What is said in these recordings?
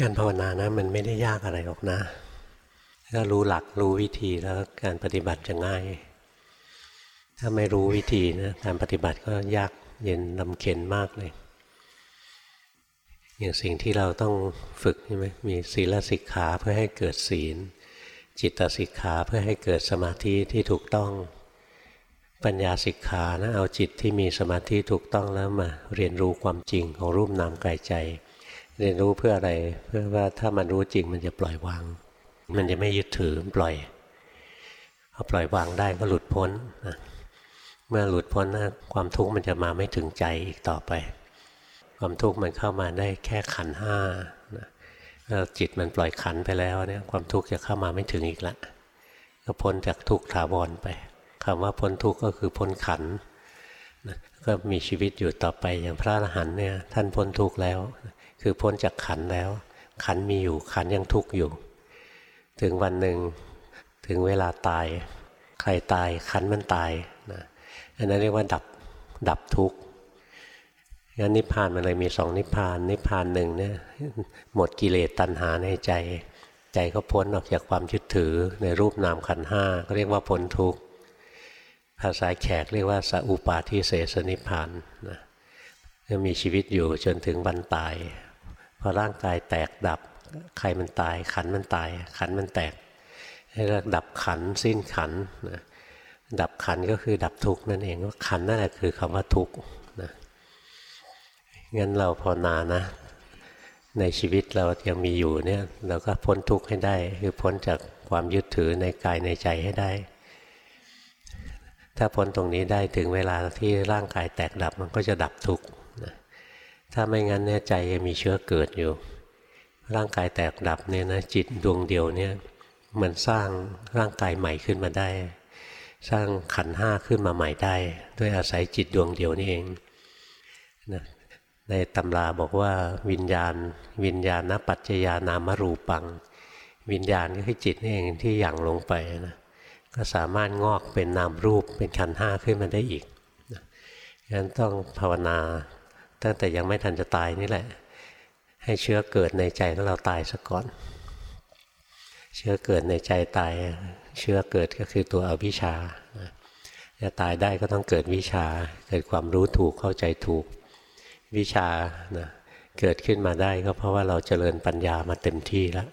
การภาวนานะมันไม่ได้ยากอะไรหรอกนะถ้ารู้หลักรู้วิธีแล้วการปฏิบัติจะง่าย ถ้าไม่รู้วิธีนะการปฏิบัติก็ยากเย็นลำเค็นมากเลย อย่างสิ่งที่เราต้องฝึกใช่ไหมมีศีลสิกขาเพื่อให้เกิดศีล จิตสิกขาเพื่อให้เกิดสมาธิที่ถูกต้อง ปัญญาสิกขานะเอาจิตที่มีสมาธิถูกต้องแล้วมาเรียนรู้ความจริงของรูปนามกายใจ เรียนรู้เพื่ออะไร เพื่อว่าถ้ามันรู้จริงมันจะปล่อยวาง มันจะไม่ยึดถือปล่อยพอปล่อยวางได้ก็หลุดพ้นนะเมื่อหลุดพ้นนะความทุกข์มันจะมาไม่ถึงใจอีกต่อไป ความทุกข์มันเข้ามาได้แค่ขันห้านะจิตมันปล่อยขันไปแล้วเนี่ยความทุกข์จะเข้ามาไม่ถึงอีกละก็พ้นจากทุกข์ถาวรไปคำว่าพ้นทุกข์ก็คือพ้นขันนะก็มีชีวิตอยู่ต่อไปอย่างพระอรหันต์เนี่ยท่านพ้นทุกข์แล้ว คือพ้นจากขันแล้ว ขันมีอยู่ขันยังทุกข์อยู่ ถึงวันหนึ่งถึงเวลาตาย ใครตายขันมันตายนะอันนั้นเรียกว่าดับดับทุกข์งั้นนิพพานมันเลยมีสองนิพพาน นิพพานหนึ่งเนี่ยหมดกิเลสตัณหาในใจ ใจก็พ้นออกจากความยึดถือในรูปนามขันห้าก็เรียกว่าพ้นทุกข์ภาษาแขกเรียกว่าสัอุปาทิเสสนิพานนะมีชีวิตอยู่จนถึงวันตาย พอร่างกายแตกดับใครมันตาย ขันมันตาย ขันมันแตกให้เรียกดับขันสิ้นขันนะดับขันก็คือดับทุกข์นั่นเองว่าขันนั่นแหละคือคำว่าทุกข์นะงั้นเราภาวนานะ ในชีวิตเรายังมีอยู่เนี่ยเราก็พ้นทุกข์ให้ได้ คือพ้นจากความยึดถือในกายในใจให้ได้ ถ้าพ้นตรงนี้ได้ถึงเวลาที่ร่างกายแตกดับมันก็จะดับทุกข์ ถ้าไม่งั้นเนี่ยใจยังมีเชื้อเกิดอยู่ ร่างกายแตกดับเนี่ยนะจิตดวงเดียวเนี่ยมันสร้างร่างกายใหม่ขึ้นมาได้ สร้างขันห้าขึ้นมาใหม่ได้ ด้วยอาศัยจิตดวงเดียวนี่เองนะในตำราบอกว่าวิญญาณ วิญญาณปัจจยานามรูปัง วิญญาณก็คือจิตนี่เองที่หยั่งลงไปนะก็สามารถงอกเป็นนามรูปเป็นขันห้าขึ้นมาได้อีกงั้นต้องภาวนา ตั้งแต่ยังไม่ทันจะตายนี่แหละ ให้เชื้อเกิดในใจของเราตายซะก่อน เชื้อเกิดในใจตาย เชื้อเกิดก็คือตัวอวิชชาจะตายได้ก็ต้องเกิดวิชา เกิดความรู้ถูกเข้าใจถูก วิชานะเกิดขึ้นมาได้ก็เพราะว่าเราเจริญปัญญามาเต็มที่แล้ว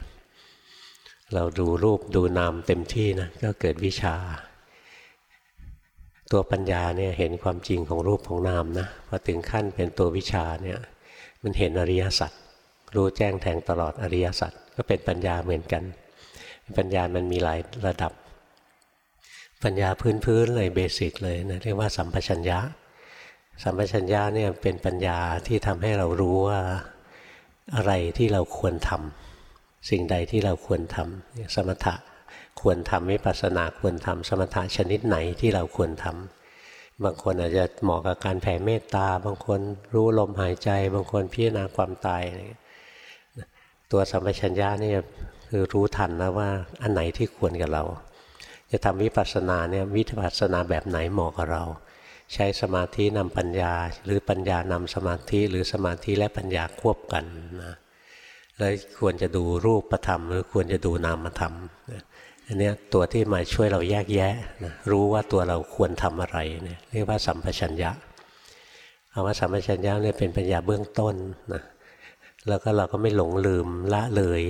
เราดูรูปดูนามเต็มที่นะก็เกิดวิชา ตัวปัญญาเนี่ยเห็นความจริงของรูปของนามนะพอถึงขั้นเป็นตัววิชาเนี่ยมันเห็นอริยสัจรู้แจ้งแทงตลอดอริยสัจก็เป็นปัญญาเหมือนกัน ปัญญามันมีหลายระดับ ปัญญาพื้นๆเลยเบสิกเลยนะเรียกว่าสัมปชัญญะสัมปชัญญะเนี่ยเป็นปัญญาที่ทำให้เรารู้ว่าอะไรที่เราควรทำสิ่งใดที่เราควรทำสมถะ ควรทำวิปัสสนาควรทำสมถะชนิดไหนที่เราควรทำบางคนอาจจะเหมาะกับการแผ่เมตตา บางคนรู้ลมหายใจ บางคนพิจารณาความตายตัวสัมปชัญญะนี่คือรู้ทันนะว่าอันไหนที่ควรกับเรา จะทำวิปัสสนาเนี่ยวิปัสสนาแบบไหนเหมาะกับเรา ใช้สมาธินำปัญญา หรือปัญญานำสมาธิหรือสมาธิและปัญญาควบกันนะแล้วควรจะดูรูปธรรม หรือควรจะดูนามธรรม อันนี้ตัวที่มาช่วยเราแยกแยะนะรู้ว่าตัวเราควรทำอะไรเนี่ยเรียกว่าสัมปชัญญะคำว่าสัมปชัญญะเนี่ยเป็นปัญญาเบื้องต้นนะแล้วก็เราก็ไม่หลงลืมละเลย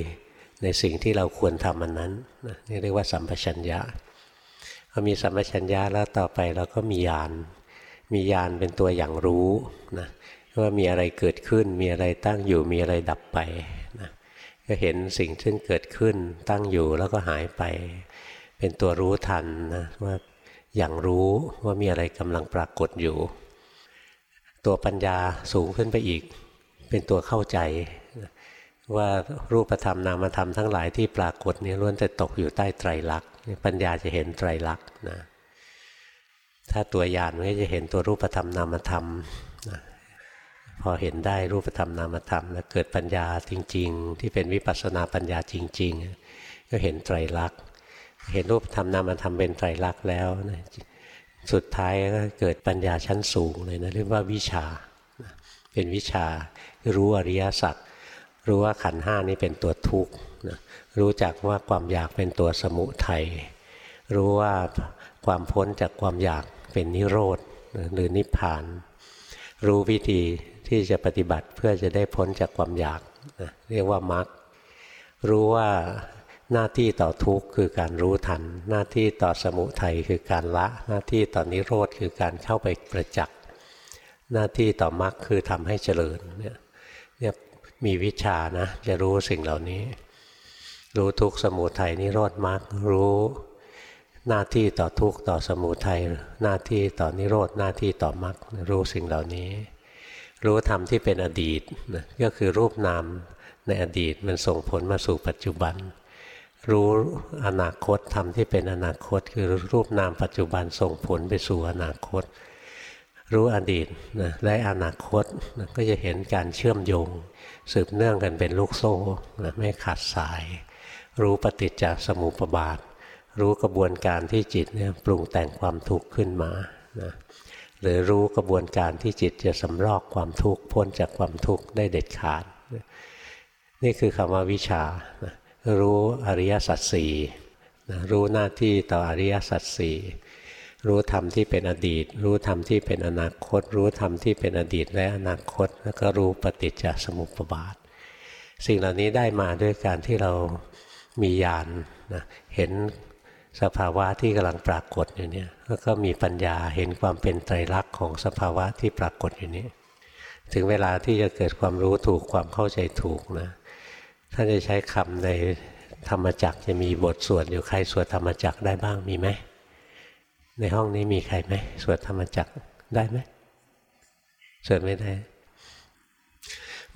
ในสิ่งที่เราควรทำมันนั้นนี่เรียกว่าสัมปชัญญะพอมีสัมปชัญญะแล้วต่อไปเราก็มีญาณมีญาณเป็นตัวอย่างรู้นะว่ามีอะไรเกิดขึ้นมีอะไรตั้งอยู่มีอะไรดับไป ก็เห็นสิ่งที่เกิดขึ้นตั้งอยู่แล้วก็หายไป เป็นตัวรู้ทันนะว่าอย่างรู้ว่ามีอะไรกำลังปรากฏอยู่ ตัวปัญญาสูงขึ้นไปอีก เป็นตัวเข้าใจ ว่ารูปธรรมนามธรรมทั้งหลายที่ปรากฏนี้ล้วนแต่ตกอยู่ใต้ไตรลักษณ์ปัญญาจะเห็นไตรลักษณ์นะถ้าตัวยานมันก็จะเห็นตัวรูปธรรมนามธรรม พอเห็นได้รูปธรรมนามธรรมแล้วเกิดปัญญาจริง ๆ ที่เป็นวิปัสสนาปัญญาจริง ๆ ก็เห็นไตรลักษณ์เห็นรูปธรรมนามธรรมเป็นไตรลักษณ์แล้วนะสุดท้ายก็เกิดปัญญาชั้นสูงเลยนะเรียกว่าวิชาเป็นวิชารู้อริยสัจรู้ว่าขันห้านี้เป็นตัวทุกข์นะรู้จักว่าความอยากเป็นตัวสมุทัยรู้ว่าความพ้นจากความอยากเป็นนิโรธหรือนิพพาน รู้วิธี ที่จะปฏิบัติเพื่อจะได้พ้นจากความอยากนะเรียกว่ามรรครู้ว่าหน้าที่ต่อทุกข์คือการรู้ทัน หน้าที่ต่อสมุทัยคือการละ หน้าที่ต่อนิโรธคือการเข้าไปประจักษ์ หน้าที่ต่อมรรคคือทำให้เจริญเนี่ยเนี่ยมีวิชานะจะรู้สิ่งเหล่านี้ รู้ทุกสมุทัยนิโรธมรรครู้หน้าที่ต่อทุกต่อสมุทัยหน้าที่ต่อนิโรธหน้าที่ต่อมรรครู้สิ่งเหล่านี้ รู้ธรรมที่เป็นอดีตก็คือรูปนามในอดีตมันส่งผลมาสู่ปัจจุบัน รู้อนาคตธรรมที่เป็นอนาคต คือรูปนามปัจจุบันส่งผลไปสู่อนาคต รู้อดีตนะและอนาคตนะก็จะเห็นการเชื่อมโยง สืบเนื่องกันเป็นลูกโซ่นะไม่ขาดสาย รู้ปฏิจจสมุปบาท รู้กระบวนการที่จิตเนี่ยปรุงแต่งความทุกข์ขึ้นมานะ หรือรู้กระบวนการที่จิตจะสำรอกความทุกข์พ้นจากความทุกข์ได้เด็ดขาด นี่คือคำว่าวิชา รู้อริยสัจสี่รู้หน้าที่ต่ออริยสัจสี่รู้ธรรมที่เป็นอดีต รู้ธรรมที่เป็นอนาคต รู้ธรรมที่เป็นอดีตและอนาคต แล้วก็รู้ปฏิจจสมุปบาท สิ่งเหล่านี้ได้มาด้วยการที่เรามีญาณนะเห็น สภาวะที่กำลังปรากฏอยู่เนี่ยแล้วก็มีปัญญาเห็นความเป็นไตรลักษณ์ของสภาวะที่ปรากฏอยู่นี้ ถึงเวลาที่จะเกิดความรู้ถูกความเข้าใจถูกนะถ้านจะใช้คำในธรรมจักจะมีบทสวดอยู่ใครสวดธรรมจักได้บ้างมีไหมในห้องนี้มีใครไหมสวดธรรมจักได้ไหมสวดไม่ได้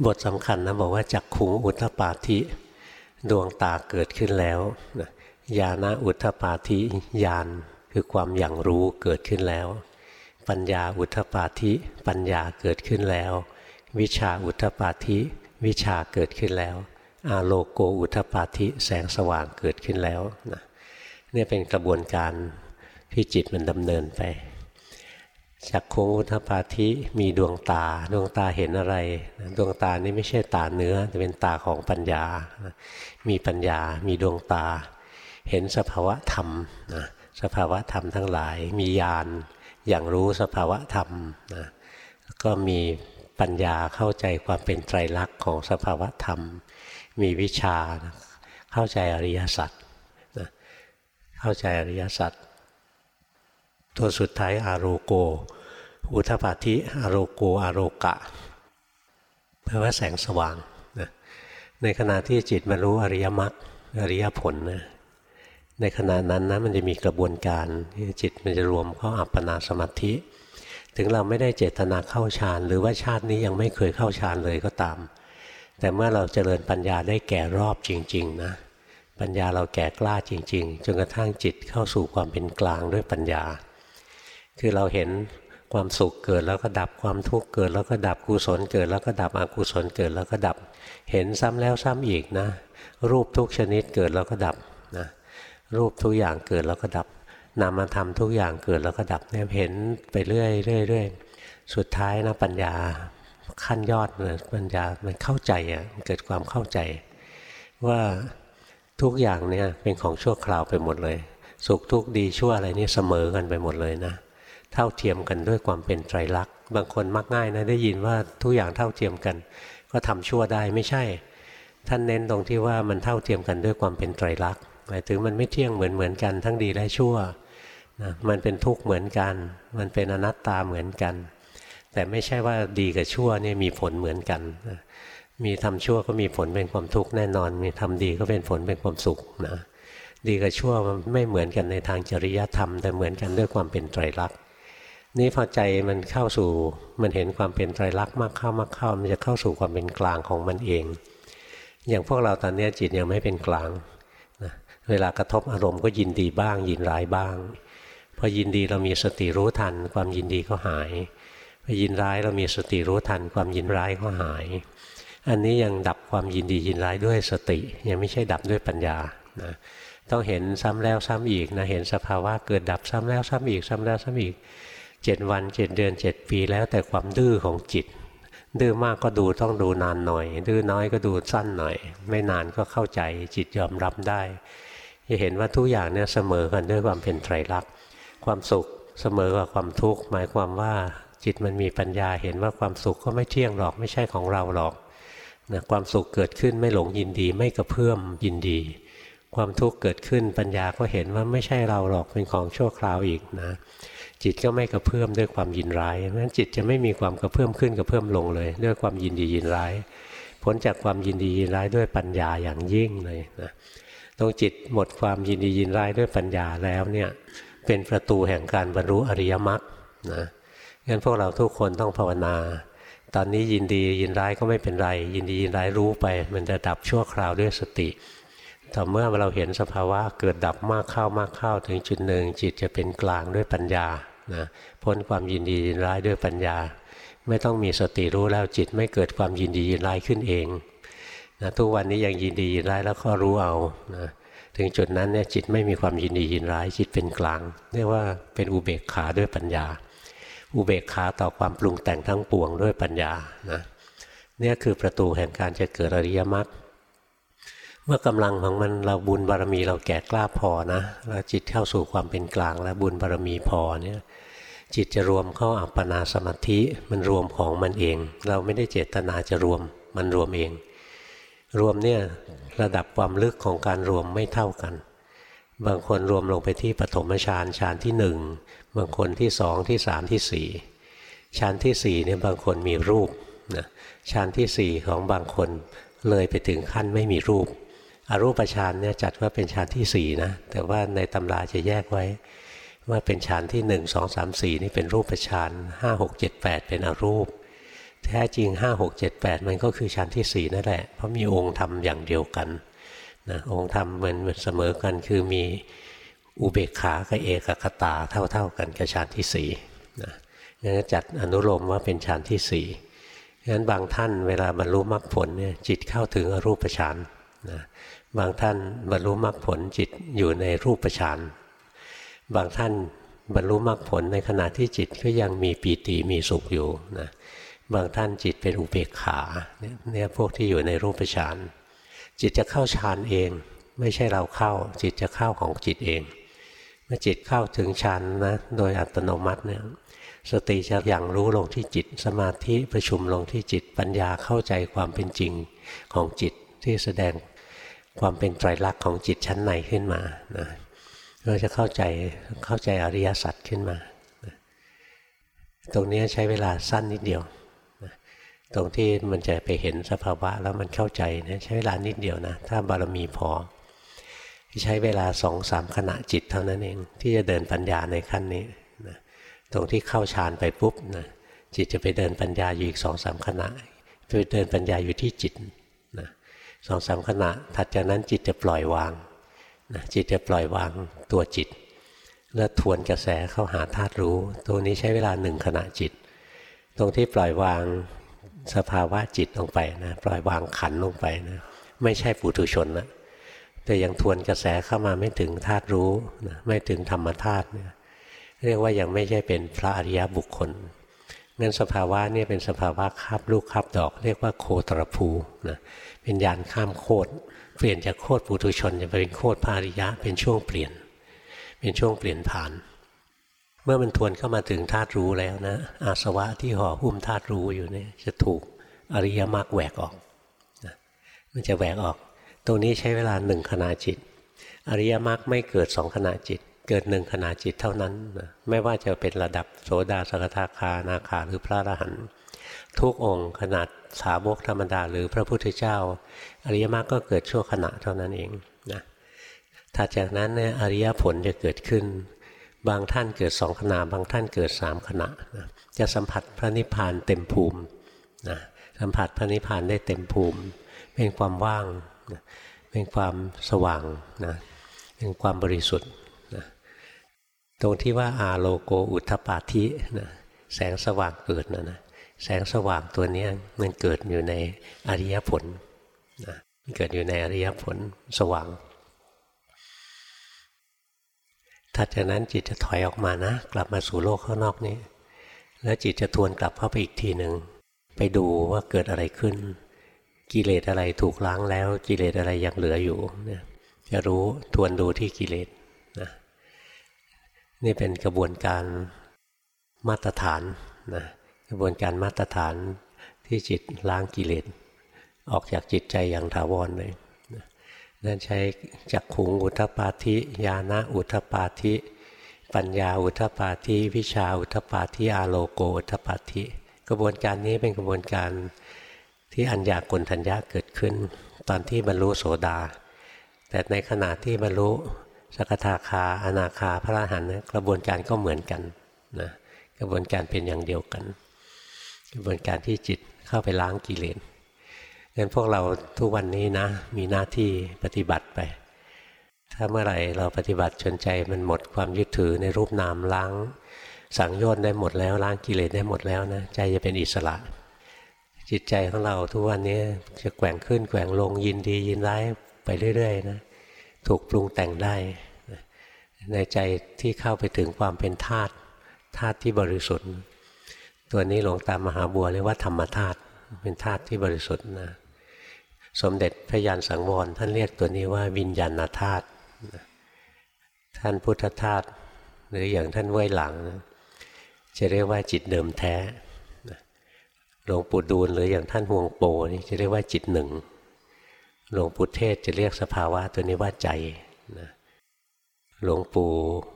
บทสำคัญนะบอกว่าจักขุงอุทปาธิดวงตาเกิดขึ้นแล้ว ญาณอุทธปาธิญาณคือความอย่างรู้เกิดขึ้นแล้ว ปัญญาอุทธปาธิปัญญาเกิดขึ้นแล้ว วิชาอุทธปาธิวิชาเกิดขึ้นแล้ว อาโลโกอุทธปาธิแสงสว่างเกิดขึ้นแล้วนะนี่เป็นกระบวนการที่จิตมันดำเนินไปจากโคอุทธปาธิมีดวงตา ดวงตาเห็นอะไร ดวงตานี่ไม่ใช่ตาเนื้อแต่เป็นตาของปัญญา มีปัญญา มีดวงตา เห็นสภาวะธรรมนะสภาวะธรรมทั้งหลายมีญาณอย่างรู้สภาวะธรรมนะก็มีปัญญาเข้าใจความเป็นไตรลักษณ์ของสภาวะธรรม มีวิชาเข้าใจอริยสัจนะเข้าใจอริยสัจตัวสุดท้ายอาโรโก อุทปาธิอาโรโกอาโรกะแปลว่าแสงสว่างนะในขณะที่จิตมารู้อริยมรรคอริยผลนะ ในขณะนั้นนะมันจะมีกระบวนการที่จิตมันจะรวมเข้าอัปปนาสมาธิ ถึงเราไม่ได้เจตนาเข้าฌานหรือว่าชาตินี้ยังไม่เคยเข้าฌานเลยก็ตาม แต่เมื่อเราเจริญปัญญาได้แก่รอบจริง ๆ นะปัญญาเราแก่กล้าจริง ๆ จนกระทั่งจิตเข้าสู่ความเป็นกลางด้วยปัญญา คือเราเห็นความสุขเกิดแล้วก็ดับความทุกข์เกิดแล้วก็ดับกุศลเกิดแล้วก็ดับอกุศลเกิดแล้วก็ดับ เห็นซ้ำแล้วซ้ำอีกนะ รูปทุกชนิดเกิดแล้วก็ดับนะ รูปทุกอย่างเกิดแล้วก็ดับ นามธรรมทุกอย่างเกิดแล้วก็ดับเนี่ยเห็นไปเรื่อยเรื่อยเรื่อยสุดท้ายนะปัญญาขั้นยอดเลยปัญญามันเข้าใจอะเกิดความเข้าใจ ว่าทุกอย่างเนี่ยเป็นของชั่วคราวไปหมดเลย สุขทุกข์ดีชั่วอะไรนี่เสมอกันไปหมดเลยนะ เท่าเทียมกันด้วยความเป็นไตรลักษณ์บางคนมักง่ายนะได้ยินว่าทุกอย่างเท่าเทียมกัน ก็ทำชั่วได้ไม่ใช่ ท่านเน้นตรงที่ว่ามันเท่าเทียมกันด้วยความเป็นไตรลักษณ์ หมายถึงมันไม่เที่ยงเหมือนเหมือนกัน ทั้งดีและชั่วนะมันเป็นทุกข์เหมือนกัน มันเป็นอนัตตาเหมือนกัน แต่ไม่ใช่ว่าดีกับชั่วนี่มีผลเหมือนกันนะมีทำชั่วก็มีผลเป็นความทุกข์แน่นอน มีทำดีก็เป็นผลเป็นความสุขนะดีกับชั่วมันไม่เหมือนกันในทางจริยธรรม แต่เหมือนกันด้วยความเป็นไตรลักษณ์นี่พอใจมันเข้าสู่มันเห็นความเป็นไตรลักษณ์มากเข้ามากเข้ามันจะเข้าสู่ความเป็นกลางของมันเอง อย่างพวกเราตอนนี้จิตยังไม่เป็นกลาง เวลากระทบอารมณ์ก็ยินดีบ้าง ยินร้ายบ้างพอยินดีเรามีสติรู้ทัน ความยินดีก็หายพอยินร้ายเรามีสติรู้ทัน ความยินร้ายก็หาย อันนี้ยังดับความยินดียินร้ายด้วยสติ ยังไม่ใช่ดับด้วยปัญญานะต้องเห็นซ้ำแล้วซ้ำอีกนะเห็นสภาวะเกิดดับซ้ำแล้วซ้ำอีกซ้ำแล้วซ้ำอีกเจ็ดวันเจ็ดเดือนเจ็ดปีแล้วแต่ความดื้อของจิต ดื้อมากก็ดูต้องดูนานหน่อย ดื้อน้อยก็ดูสั้นหน่อย ไม่นานก็เข้าใจจิตยอมรับได้ จะเห็นว่าทุกอย่างเนี่ยเสมอกันด้วยความเป็นไตรลักษณ์ความสุขเสมอกับความทุกข์หมายความว่าจิตมันมีปัญญาเห็นว่าความสุขก็ไม่เที่ยงหรอกไม่ใช่ของเราหรอกนะความสุขเกิดขึ้นไม่หลงยินดีไม่กระเพื่อมยินดี ความทุกข์เกิดขึ้นปัญญาก็เห็นว่าไม่ใช่เราหรอกเป็นของชั่วคราวอีกนะจิตก็ไม่กระเพื่อมด้วยความยินร้ายเพราะฉะนั้นจิตจะไม่มีความกระเพื่อมขึ้นกระเพื่อมลงเลย ด้วยความยินดียินร้าย ผลจากความยินดียินร้ายด้วยปัญญาอย่างยิ่งเลยนะ ตรงจิตหมดความยินดียินร้ายด้วยปัญญาแล้วเนี่ยเป็นประตูแห่งการบรรลุอริยมรรคนะงั้นพวกเราทุกคนต้องภาวนา ตอนนี้ยินดียินร้ายก็ไม่เป็นไร ยินดียินร้ายรู้ไป มันจะดับชั่วคราวด้วยสติต่อเมื่อเราเห็นสภาวะเกิดดับมากเข้ามากเข้าถึงจุดหนึ่งจิตจะเป็นกลางด้วยปัญญานะพ้นความยินดียินร้ายด้วยปัญญา ไม่ต้องมีสติรู้แล้วจิตไม่เกิดความยินดียินร้ายขึ้นเอง นะทุกวันนี้ยังยินดียินร้ายแล้วก็รู้เอานะถึงจุดนั้นเนี่ยจิตไม่มีความยินดียินร้ายจิตเป็นกลาง เรียกว่าเป็นอุเบกขาด้วยปัญญา อุเบกขาต่อความปรุงแต่งทั้งปวงด้วยปัญญานะนี่คือประตูแห่งการจะเกิดอริยมรรคเมื่อกำลังของมันเราบุญบารมีเราแก่กล้าพอนะแล้วจิตเข้าสู่ความเป็นกลาง แล้วบุญบารมีพอเนี่ยจิตจะรวมเข้าอัปปนาสมาธิมันรวมของมันเอง เราไม่ได้เจตนาจะรวมมันรวมเอง รวมเนี่ยระดับความลึกของการรวมไม่เท่ากัน บางคนรวมลงไปที่ปฐมฌานฌานที่หนึ่งบางคนที่สองที่สามที่สี่ฌานที่สี่เนี่ยบางคนมีรูปนะฌานที่สี่ของบางคนเลยไปถึงขั้นไม่มีรูป อรูปฌานเนี่ยจัดว่าเป็นฌานที่สี่นะแต่ว่าในตำราจะแยกไว้ ว่าเป็นฌานที่หนึ่งสองสามสี่นี่เป็นรูปฌานห้าหกเจ็ดแปดเป็นอรูป แท้จริงห้าหกเจ็ดแปดมันก็คือฌานที่สี่นั่นแหละ เพราะมีองค์ธรรมอย่างเดียวกันนะองค์ธรรมมันเสมอกันคือมีอุเบกขากับเอกคตาเท่า ๆ กันกับฌานที่สี่นะงั้นจัดอนุโลมว่าเป็นฌานที่สี่งั้นบางท่านเวลาบรรลุมรรคผลเนี่ยจิตเข้าถึงอรูปฌานนะบางท่านบรรลุมรรคผลจิตอยู่ในรูปฌานบางท่านบรรลุมรรคผลในขณะที่จิตก็ยังมีปีติมีสุขอยู่นะ บางท่านจิตเป็นอุเบกขาเนี่ยพวกที่อยู่ในรูปฌานจิตจะเข้าฌานเอง ไม่ใช่เราเข้า จิตจะเข้าของจิตเอง เมื่อจิตเข้าถึงฌานนะโดยอัตโนมัติเนี่ยสติจะอย่างรู้ลงที่จิต สมาธิประชุมลงที่จิตปัญญาเข้าใจความเป็นจริงของจิตที่แสดงความเป็นไตรลักษณ์ของจิตชั้นในขึ้นมานะเราจะเข้าใจเข้าใจอริยสัจขึ้นมา ตรงนี้ใช้เวลาสั้นนิดเดียว ตรงที่มันจะไปเห็นสภาวะแล้วมันเข้าใจนะใช้เวลานิดเดียวนะ ถ้าบารมีพอ ใช้เวลาสองสามขณะจิตเท่านั้นเอง ที่จะเดินปัญญาในขั้นนี้นะตรงที่เข้าฌานไปปุ๊บนะจิตจะไปเดินปัญญาอยู่อีกสองสามขณะไปเดินปัญญาอยู่ที่จิตสองสามขณะ ถัดจากนั้นจิตจะปล่อยวางนะจิตจะปล่อยวางตัวจิต แล้วทวนกระแสเข้าหาธาตุรู้ตัวนี้ใช้เวลาหนึ่งขณะจิต ตรงที่ปล่อยวาง สภาวะจิตลงไปนะปล่อยวางขันลงไปนะไม่ใช่ปุถุชนนะแต่ยังทวนกระแสเข้ามาไม่ถึงธาตุรู้นะไม่ถึงธรรมธาตุเนี่ยเรียกว่ายังไม่ใช่เป็นพระอริยบุคคลงั้นสภาวะนี่เป็นสภาวะคาบลูกคาบดอก เรียกว่าโคตรภูนะเป็นญาณข้ามโคตรเปลี่ยนจากโคตรปุถุชนจะเป็นโคตรภาริยะ เป็นช่วงเปลี่ยน เป็นช่วงเปลี่ยนผ่าน เมื่อมันทวนเข้ามาถึงธาตุรู้แล้วนะ อาสวะที่ห่อหุ้มธาตุรู้อยู่เนี่ยจะถูกอริยมรรคแหวกออกนะมันจะแหวกออก ตรงนี้ใช้เวลาหนึ่งขณะจิต อริยมรรคไม่เกิดสองขณะจิต เกิดหนึ่งขณะจิตเท่านั้นนะไม่ว่าจะเป็นระดับโสดาสกทาคานาคาหรือพระอรหันต์ทุกองค์ขนาดสาวกธรรมดาหรือพระพุทธเจ้า อริยมรรคก็เกิดชั่วขณะเท่านั้นเองนะถ้าจากนั้นเนี่ยอริยผลจะเกิดขึ้น บางท่านเกิดสองขณะ บางท่านเกิดสามขณะนะจะสัมผัสพระนิพพานเต็มภูมินะสัมผัสพระนิพพานได้เต็มภูมิ เป็นความว่างนะเป็นความสว่างนะเป็นความบริสุทธิ์นะตรงที่ว่าอาโลโกอุทธปาธินะแสงสว่างเกิดนะนะแสงสว่างตัวนี้มันเกิดอยู่ในอริยผลนะเกิดอยู่ในอริยผลสว่าง ถัดจากนั้นจิตจะถอยออกมานะ กลับมาสู่โลกข้างนอกนี้ แล้วจิตจะทวนกลับเข้าไปอีกทีหนึ่งไปดูว่าเกิดอะไรขึ้น กิเลสอะไรถูกล้างแล้ว กิเลสอะไรยังเหลืออยู่เนี่ยจะรู้ทวนดูที่กิเลสนะนี่เป็นกระบวนการมาตรฐานนะกระบวนการมาตรฐานที่จิตล้างกิเลสออกจากจิตใจอย่างถาวรเลย นั่นใช้จักขุงอุทปาธิญาณอุทปาธิ ปัญญาอุทปาธิวิชาอุทปาธิอาโลโกอุทปาธิ กระบวนการนี้เป็นกระบวนการที่อัญญากลทัญญาเกิดขึ้น ตอนที่บรรลุโสดา แต่ในขณะที่บรรลุสกทาคาอนาคาพระอรหันต์กระบวนการก็เหมือนกันนะกระบวนการเป็นอย่างเดียวกัน กระบวนการที่จิตเข้าไปล้างกิเลส งั้นพวกเราทุกวันนี้นะ มีหน้าที่ปฏิบัติไป ถ้าเมื่อไหร่เราปฏิบัติจนใจมันหมดความยึดถือในรูปนามล้างสังโยชน์ได้หมดแล้วล้างกิเลสได้หมดแล้วนะใจจะเป็นอิสระ จิตใจของเราทุกวันนี้จะแกว่งขึ้นแกว่งลงยินดียินร้ายไปเรื่อยๆนะถูกปรุงแต่งได้ ในใจที่เข้าไปถึงความเป็นธาตุธาตุที่บริสุทธิ์ ตัวนี้หลวงตามหาบัวเรียกว่าธรรมธาตุเป็นธาตุที่บริสุทธิ์นะ สมเด็จพระยานสังวรท่านเรียกตัวนี้ว่าวิญญาณธาตุท่านพุทธธาตุหรืออย่างท่านเว้ยหลัง จะเรียกว่าจิตเดิมแท้หลวงปู่ดูลหรืออย่างท่านห่วงโปนี่จะเรียกว่าจิตหนึ่งหลวงปู่เทศจะเรียกสภาวะตัวนี้ว่าใจนะหลวงปู่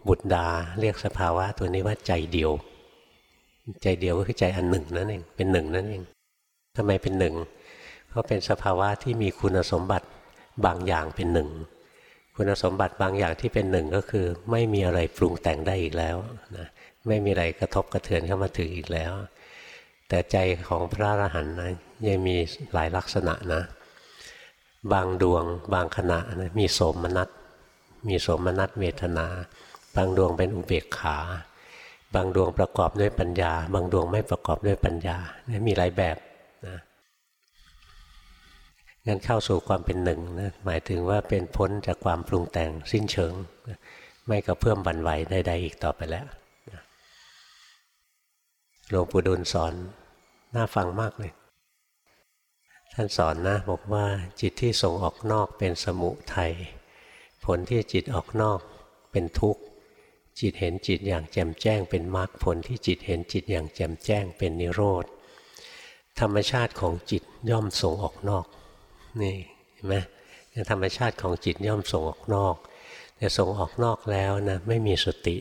บุตรดาเรียกสภาวะตัวนี้ว่าใจเดียว ใจเดียวก็คือใจอันหนึ่งนั่นเองเป็นหนึ่งนั่นเองทำไมเป็นหนึ่ง เพราะเป็นสภาวะที่มีคุณสมบัติบางอย่างเป็นหนึ่ง คุณสมบัติบางอย่างที่เป็นหนึ่งก็คือ ไม่มีอะไรปรุงแต่งได้อีกแล้วนะไม่มีอะไรกระทบกระเทือนเข้ามาถึงอีกแล้ว แต่ใจของพระอรหันต์นะยังมีหลายลักษณะนะ บางดวงบางขณะนะมีโสมนัสมีโสมนัสเวทนา บางดวงเป็นอุเบกขา บางดวงประกอบด้วยปัญญา บางดวงไม่ประกอบด้วยปัญญานี่มีหลายแบบ งั้นเข้าสู่ความเป็นหนึ่งนะหมายถึงว่าเป็นพ้นจากความปรุงแต่งสิ้นเชิง ไม่กระเพื่อมบันไหวใดๆอีกต่อไปแล้วหลวงปู่ดูลสอนน่าฟังมากเลย ท่านสอนนะบอกว่าจิตที่ส่งออกนอกเป็นสมุทัยผลที่จิตออกนอกเป็นทุกข์ จิตเห็นจิตอย่างแจ่มแจ้งเป็นมรรคผลที่จิตเห็นจิตอย่างแจ่มแจ้งเป็นนิโรธธรรมชาติของจิตย่อมส่งออกนอก นี่เห็นไหมธรรมชาติของจิตย่อมส่งออกนอกแต่ส่งออกนอกแล้วนะไม่มีสติ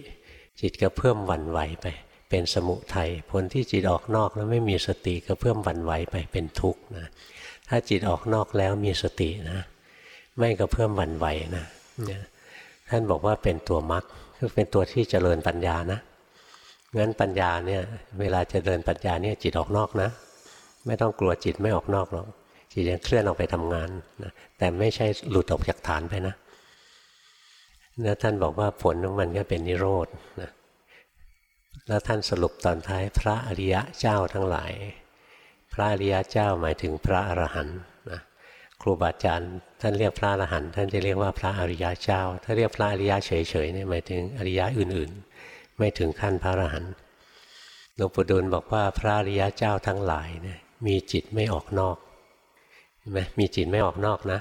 จิตก็เพิ่มวันไหวไป เป็นสมุทัยผลที่จิตออกนอกแล้วไม่มีสติก็เพิ่มวันไหวไปเป็นทุกข์นะถ้าจิตออกนอกแล้วมีสตินะ ไม่กระเพื่มหวั่นไหวนะท่านบอกว่าเป็นตัวมรรคคือเป็นตัวที่เจริญปัญญานะงั้นปัญญาเนี่ยเวลาจะเดินปัญญาเนี่ยจิตออกนอกนะ ไม่ต้องกลัวจิตไม่ออกนอกหรอก จิตยังเคลื่อนออกไปทำงานนะแต่ไม่ใช่หลุดออกจากฐานไปนะนะท่านบอกว่าผลของมันก็เป็นนิโรธนะแล้วท่านสรุปตอนท้ายพระอริยะเจ้าทั้งหลาย พระอริยะเจ้าหมายถึงพระอรหันต์นะครูบาอาจารย์ท่านเรียกพระอรหันต์ท่านจะเรียกว่าพระอริยะเจ้า ถ้าเรียกพระอริยะเฉยๆเนี่ยหมายถึงอริยะอื่นๆ ไม่ถึงขั้นพระอรหันต์หลวงปู่ดูลบอกว่าพระอริยะเจ้าทั้งหลายเนี่ยมีจิตไม่ออกนอก ไหมมีจิตไม่ออกนอกนะ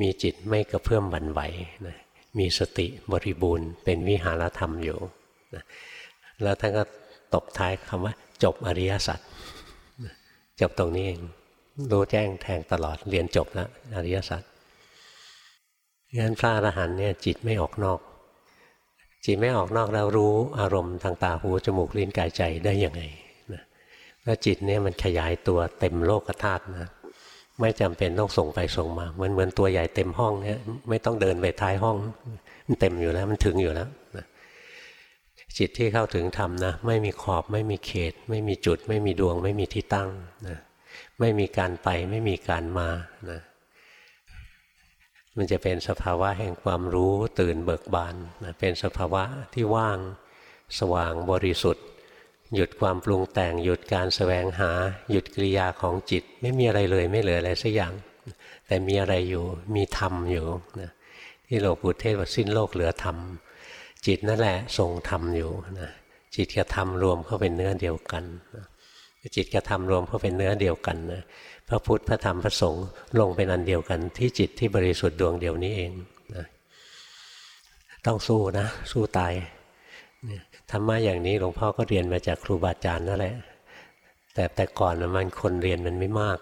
มีจิตไม่กระเพื่อมหวั่นไหวนะมีสติบริบูรณ์เป็นวิหารธรรมอยู่นะแล้วท่านก็ตบท้ายคำว่า จบอริยสัจจบตรงนี้เองรู้แจ้งแทงตลอดเรียนจบแล้วอริยสัจงั้นพระอรหันต์เนี่ยจิตไม่ออกนอก จิตไม่ออกนอกแล้วรู้อารมณ์ทางตาหูจมูกลิ้นกายใจได้ยังไงนะแล้วจิตเนี่ยมันขยายตัวเต็มโลกธาตุนะ ไม่จำเป็นต้องส่งไปส่งมาเหมือนเหมือนตัวใหญ่เต็มห้องเนี่ยไม่ต้องเดินไปท้ายห้อง มันเต็มอยู่แล้วมันถึงอยู่แล้วนะจิตที่เข้าถึงธรรมนะไม่มีขอบไม่มีเขต ไม่มีจุด ไม่มีดวง ไม่มีที่ตั้งนะไม่มีการไปไม่มีการมานะมันจะเป็นสภาวะแห่งความรู้ตื่นเบิกบานนะเป็นสภาวะที่ว่างสว่างบริสุทธิ์ หยุดความปรุงแต่ง หยุดการสแสวงหา หยุดกิริยาของจิต ไม่มีอะไรเลยไม่เหลืออะไรสักอย่าง แต่มีอะไรอยู่มีธรรมอยู่นะที่หลวงปู่เทศว่าสิ้นโลกเหลือธรรม จิตนั่นแหละทรงธรรมอยู่นะจิตกับธรรมรวมเข้าเป็นเนื้อเดียวกันนะจิตกับธรรมรวมเข้าเป็นเนื้อเดียวกันนะพระพุทธพระธรรมพระสงฆ์ลงเป็นอันเดียวกัน ที่จิตที่บริสุทธิ์ดวงเดียวนี้เองนะต้องสู้นะ สู้ตาย ธรรมะอย่างนี้หลวงพ่อก็เรียนมาจากครูบาอาจารย์นั่นแหละ แต่แต่ก่อนมันคนเรียนมันไม่มาก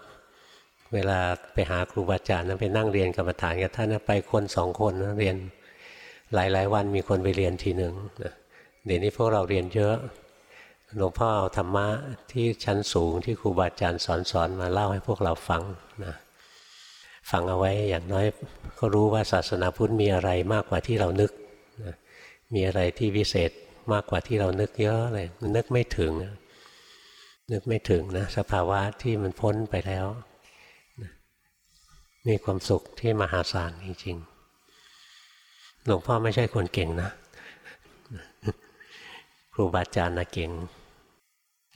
เวลาไปหาครูบาอาจารย์นั้นไปนั่งเรียนกรรมฐานกับท่านไปคนสองคนนะเรียนหลายๆวันมีคนไปเรียนทีหนึ่งเดี๋ยวนี้พวกเราเรียนเยอะหลวงพ่อเอาธรรมะที่ชั้นสูงที่ครูบาอาจารย์สอนสอนมาเล่าให้พวกเราฟังนะฟังเอาไว้อย่างน้อยก็รู้ว่าศาสนาพุทธมีอะไรมากกว่าที่เรานึกนะมีอะไรที่วิเศษ มากกว่าที่เรานึกเยอะเลยนึกไม่ถึง นึกไม่ถึงนะสภาวะที่มันพ้นไปแล้วมีความสุขที่มหาศาลจริงๆหลวงพ่อไม่ใช่คนเก่งนะ ครูบาอาจารย์นะเก่ง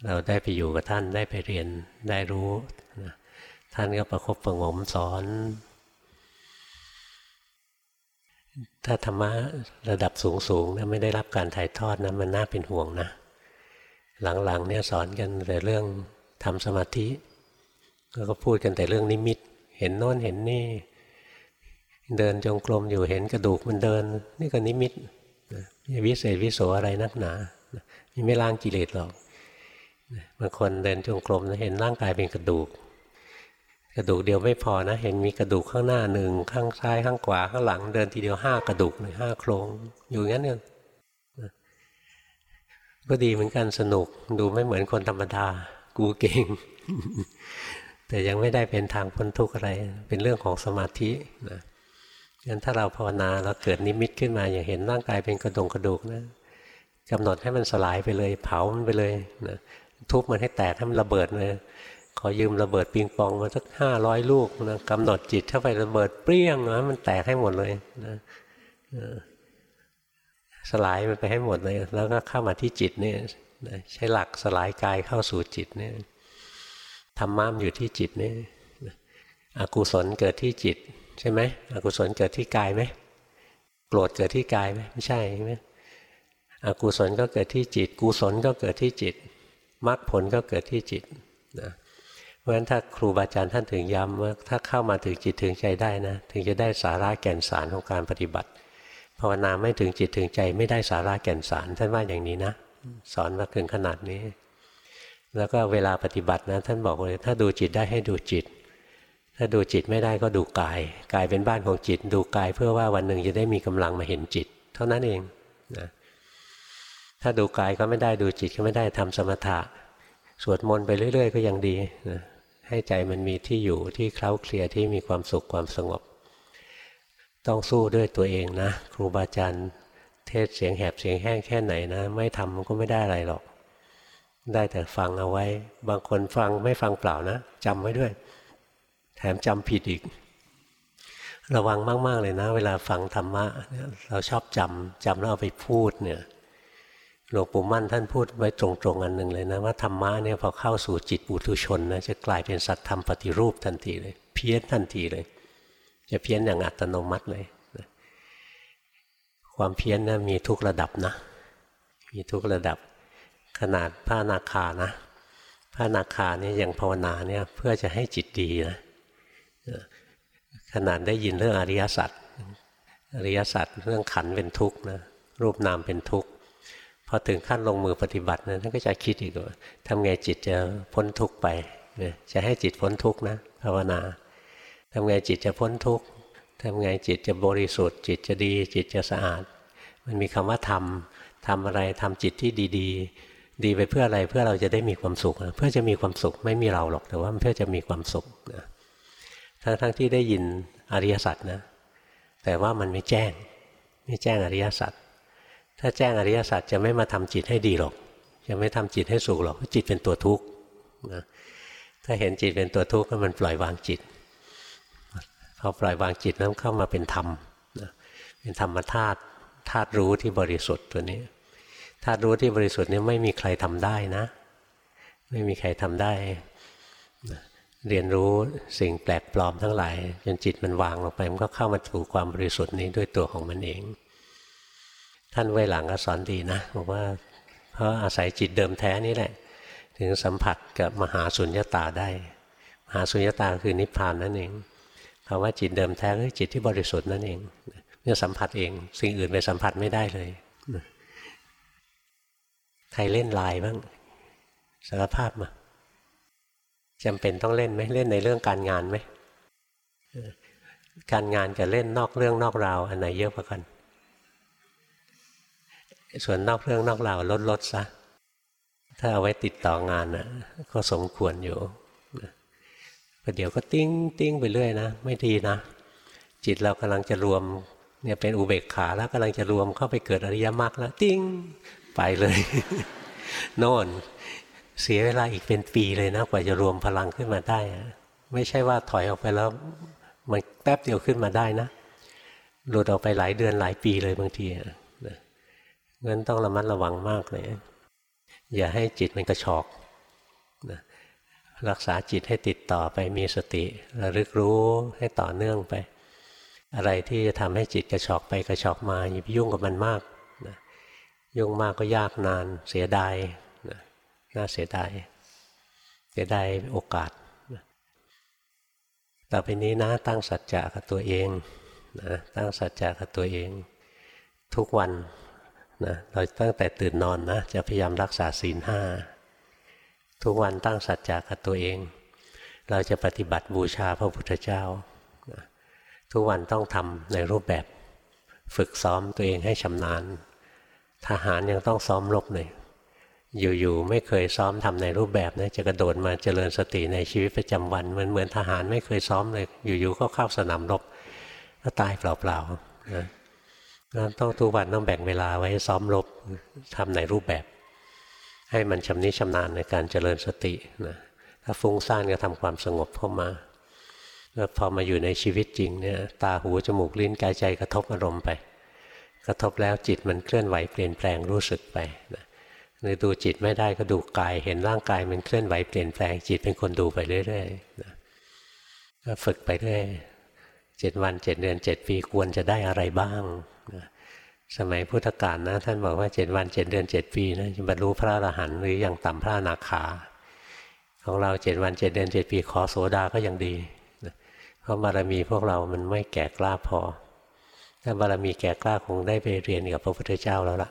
เราได้ไปอยู่กับท่านได้ไปเรียนได้รู้ท่านก็ประคบประงมสอน ถ้าธรรมะระดับสูงๆนะไม่ได้รับการถ่ายทอดนะมันน่าเป็นห่วงนะ หลังๆเนี่ยสอนกันแต่เรื่องทำสมาธิแล้วก็พูดกันแต่เรื่องนิมิต เห็นโน้นเห็นนี่ เดินจงกรมอยู่เห็นกระดูกมันเดิน นี่ก็นิมิตวิเศษวิโสอะไรนักหนาไม่ล้างกิเลสหรอกบางคนเดินจงกรมเห็นร่างกายเป็นกระดูก ระดูกเดียวไม่พอนะ เห็นมีกระดูกข้างหน้าหนึ่งข้างซ้ายข้างขวาข้างหลัง เดินทีเดียวห้ากระดูกเลยห้าโครงอยู่งั้นเนี่ยก็ดีเหมือนกันสนุกดูไม่เหมือนคนธรรมดา กูเก่ง แต่ยังไม่ได้เป็นทางพ้นทุกข์อะไร เป็นเรื่องของสมาธินะงั้นถ้าเราภาวนาเราเกิดนิมิตขึ้นมา อย่างเห็นร่างกายเป็นกระดงกระดูกนะกำหนดให้มันสลายไปเลย เผามันไปเลยนะทุบมันให้แตกให้มันระเบิดเลย ขอยืมระเบิดปิงปองมาสักห้าร้อยลูกนะกำหนดจิตเข้าไประเบิดเปรี้ยงนะมันแตกให้หมดเลยนะสลายมันไปให้หมดเลย แล้วก็เข้ามาที่จิตเนี่ยใช้หลักสลายกายเข้าสู่จิตเนี่ยธรรมะมอยู่ที่จิตเนี่ยอกุศลเกิดที่จิต ใช่ไหมอกุศลเกิดที่กายไหมโกรธเกิดที่กายไหมไม่ใช่ไหมอกุศลก็เกิดที่จิต กุศลก็เกิดที่จิตมรรคผลก็เกิดที่จิตนะ ราะฉะนั้นถ้าครูบาอาจารย์ท่านถึงย้ำว่าถ้าเข้ามาถึงจิตถึงใจได้นะ ถึงจะได้สาระแก่นสารของการปฏิบัติภาวนาไม่ถึงจิตถึงใจไม่ได้สาระแก่นสารท่านว่าอย่างนี้นะ สอนมาถึงขนาดนี้ แล้วก็เวลาปฏิบัตินะท่านบอกเลยถ้าดูจิตได้ให้ดูจิต ถ้าดูจิตไม่ได้ก็ดูกาย กายเป็นบ้านของจิต ดูกายเพื่อว่าวันหนึ่งจะได้มีกำลังมาเห็นจิต เท่านั้นเองนะถ้าดูกายก็ไม่ได้ดูจิตก็ไม่ได้ทำสมถะสวดมนต์ไปเรื่อย ๆ ก็ยังดีนะ ให้ใจมันมีที่อยู่ที่เคล้าเคลียที่มีความสุขความสงบ ต้องสู้ด้วยตัวเองนะ ครูบาอาจารย์เทศเสียงแหบเสียงแห้งแค่ไหนนะ ไม่ทำมันก็ไม่ได้อะไรหรอก ได้แต่ฟังเอาไว้ บางคนฟังไม่ฟังเปล่านะจำไว้ด้วย แถมจำผิดอีก ระวังมาก ๆ เลยนะ เวลาฟังธรรมะเราชอบจำจำแล้วเอาไปพูดเนี่ย หลวงปู่มั่นท่านพูดไว้ตรงๆอันหนึ่งเลยนะว่าธรรมะเนี่ยพอเข้าสู่จิตปุถุชนนะจะกลายเป็นสัตธรรมปฏิรูปทันทีเลย เพี้ยนทันทีเลย จะเพี้ยนอย่างอัตโนมัติเลยนะความเพี้ยนนะมีทุกระดับนะ มีทุกระดับขนาดพระนาคานะพระนาคาเนี่ยอย่างภาวนาเนี่ยเพื่อจะให้จิตดีนะขนาดได้ยินเรื่องอริยสัจอริยสัจเรื่องขันเป็นทุกข์นะรูปนามเป็นทุกข์ พอถึงขั้นลงมือปฏิบัตินะท่านก็จะคิดอีกว่าทำไงจิตจะพ้นทุกข์ไปจะให้จิตพ้นทุกข์นะภาวนาทำไงจิตจะพ้นทุกข์ทำไงจิตจะบริสุทธิ์ จิตจะดี จิตจะสะอาด มันมีคำว่าทำทำอะไรทำจิตที่ดี ๆ ดีไปเพื่ออะไรเพื่อเราจะได้มีความสุขเพื่อจะมีความสุขไม่มีเราหรอกแต่ว่าเพื่อจะมีความสุขนะทั้งทั้งที่ได้ยินอริยสัจนะแต่ว่ามันไม่แจ้ง ไม่แจ้งอริยสัจ ถ้าแจ้งอริยสัจจะไม่มาทำจิตให้ดีหรอก จะไม่ทำจิตให้สุขหรอกเพราะจิตเป็นตัวทุกข์นะถ้าเห็นจิตเป็นตัวทุกข์ก็มันปล่อยวางจิตพอปล่อยวางจิตนั้นเข้ามาเป็นธรรมนะเป็นธรรมธาตุธาตุรู้ที่บริสุทธิ์ตัวนี้ธาตุรู้ที่บริสุทธิ์นี้ไม่มีใครทำได้นะ ไม่มีใครทำได้เรียนรู้สิ่งแปลกปลอมทั้งหลายจนจิตมันวางลงไป มันก็เข้ามาถูกความบริสุทธิ์นี้ด้วยตัวของมันเอง ท่านไว้หลังก็สอนดีนะบอกว่าเพราะอาศัยจิตเดิมแท้นี่แหละ ถึงสัมผัสกับมหาสุญญตาได้ มหาสุญญตาคือนิพพานนั่นเองคำว่าจิตเดิมแท้คือจิตที่บริสุทธิ์นั่นเองเนี่ยสัมผัสเอง สิ่งอื่นไปสัมผัสไม่ได้เลย ใครเล่นลายบ้างสารภาพมาจำเป็นต้องเล่นไหมเล่นในเรื่องการงานไหมการงานกับเล่นนอกเรื่องนอกราวอันไหนเยอะกว่ากัน ส่วนนอกเรื่องนอกราวลดลดซะ ถ้าเอาไว้ติดต่องานนะก็สมควรอยู่ประเดี๋ยวก็ติ้งติ้งไปเรื่อยนะ ไม่ดีนะ จิตเรากำลังจะรวมเนี่ยเป็นอุเบกขาแล้วกำลังจะรวมเข้าไปเกิดอริยมรรคแล้ว ติ้งไปเลยโน่นเสียเวลาอีกเป็นปีเลยนะ กว่าจะรวมพลังขึ้นมาได้ ไม่ใช่ว่าถอยออกไปแล้วมันแป๊บเดียวขึ้นมาได้นะหลุดออกไปหลายเดือนหลายปีเลยบางที งั้นต้องระมัดระวังมากเลย อย่าให้จิตมันกระชอกนะรักษาจิตให้ติดต่อไปมีสติระลึกรู้ให้ต่อเนื่องไป อะไรที่จะทำให้จิตกระชอกไปกระชอกมาอย่าไปยุ่งกับมันมากนะยุ่งมากก็ยากนานเสียดายนะน่าเสียดายเสียดายโอกาสต่อไปนี้นะตั้งสัจจะกับตัวเองนะตั้งสัจจะกับตัวเอง ทุกวัน นะเราตั้งแต่ตื่นนอนนะจะพยายามรักษาศีลห้าทุกวันตั้งสัจจะกับตัวเอง เราจะปฏิบัติบูชาพระพุทธเจ้านะทุกวันต้องทำในรูปแบบฝึกซ้อมตัวเองให้ชำนาญ ทหารยังต้องซ้อมรบเลยอยู่ๆไม่เคยซ้อมทำในรูปแบบนะจะกระโดดมาเจริญสติในชีวิตประจำวันเหมือนเหมือนทหารไม่เคยซ้อมเลย อยู่ๆก็เข้าสนามรบก็ตายเปล่าๆนะ ต้องทุกวันต้องแบ่งเวลาไว้ซ้อมรบทำในรูปแบบ ให้มันชำนิชำนาญในการเจริญสตินะถ้าฟุ้งซ่านก็ทำความสงบเข้ามาแล้วพอมาอยู่ในชีวิตจริงเนี่ยตาหูจมูกลิ้นกายใจกระทบอารมณ์ไป กระทบแล้วจิตมันเคลื่อนไหวเปลี่ยนแปลงรู้สึกไปนะหรือดูจิตไม่ได้ก็ดูกาย เห็นร่างกายมันเคลื่อนไหวเปลี่ยนแปลงจิตเป็นคนดูไปเรื่อยๆนะก็ฝึกไปเรื่อยเจ็ดวันเจ็ดเดือนเจ็ดปีควรจะได้อะไรบ้าง นะสมัยพุทธกาลนะท่านบอกว่าเจ็ดวันเจ็ดเดือนเจ็ดปีนะจะบรรลุพระอรหันต์หรืออย่างต่ำพระนาคา ของเราเจ็ดวันเจ็ดเดือนเจ็ดปีขอโสดาก็ยังดีเพราะบารมีพวกเรามันไม่แก่กล้าพอ ถ้าบารมีแก่กล้าคงได้ไปเรียนกับพระพุทธเจ้าแล้วล่ะ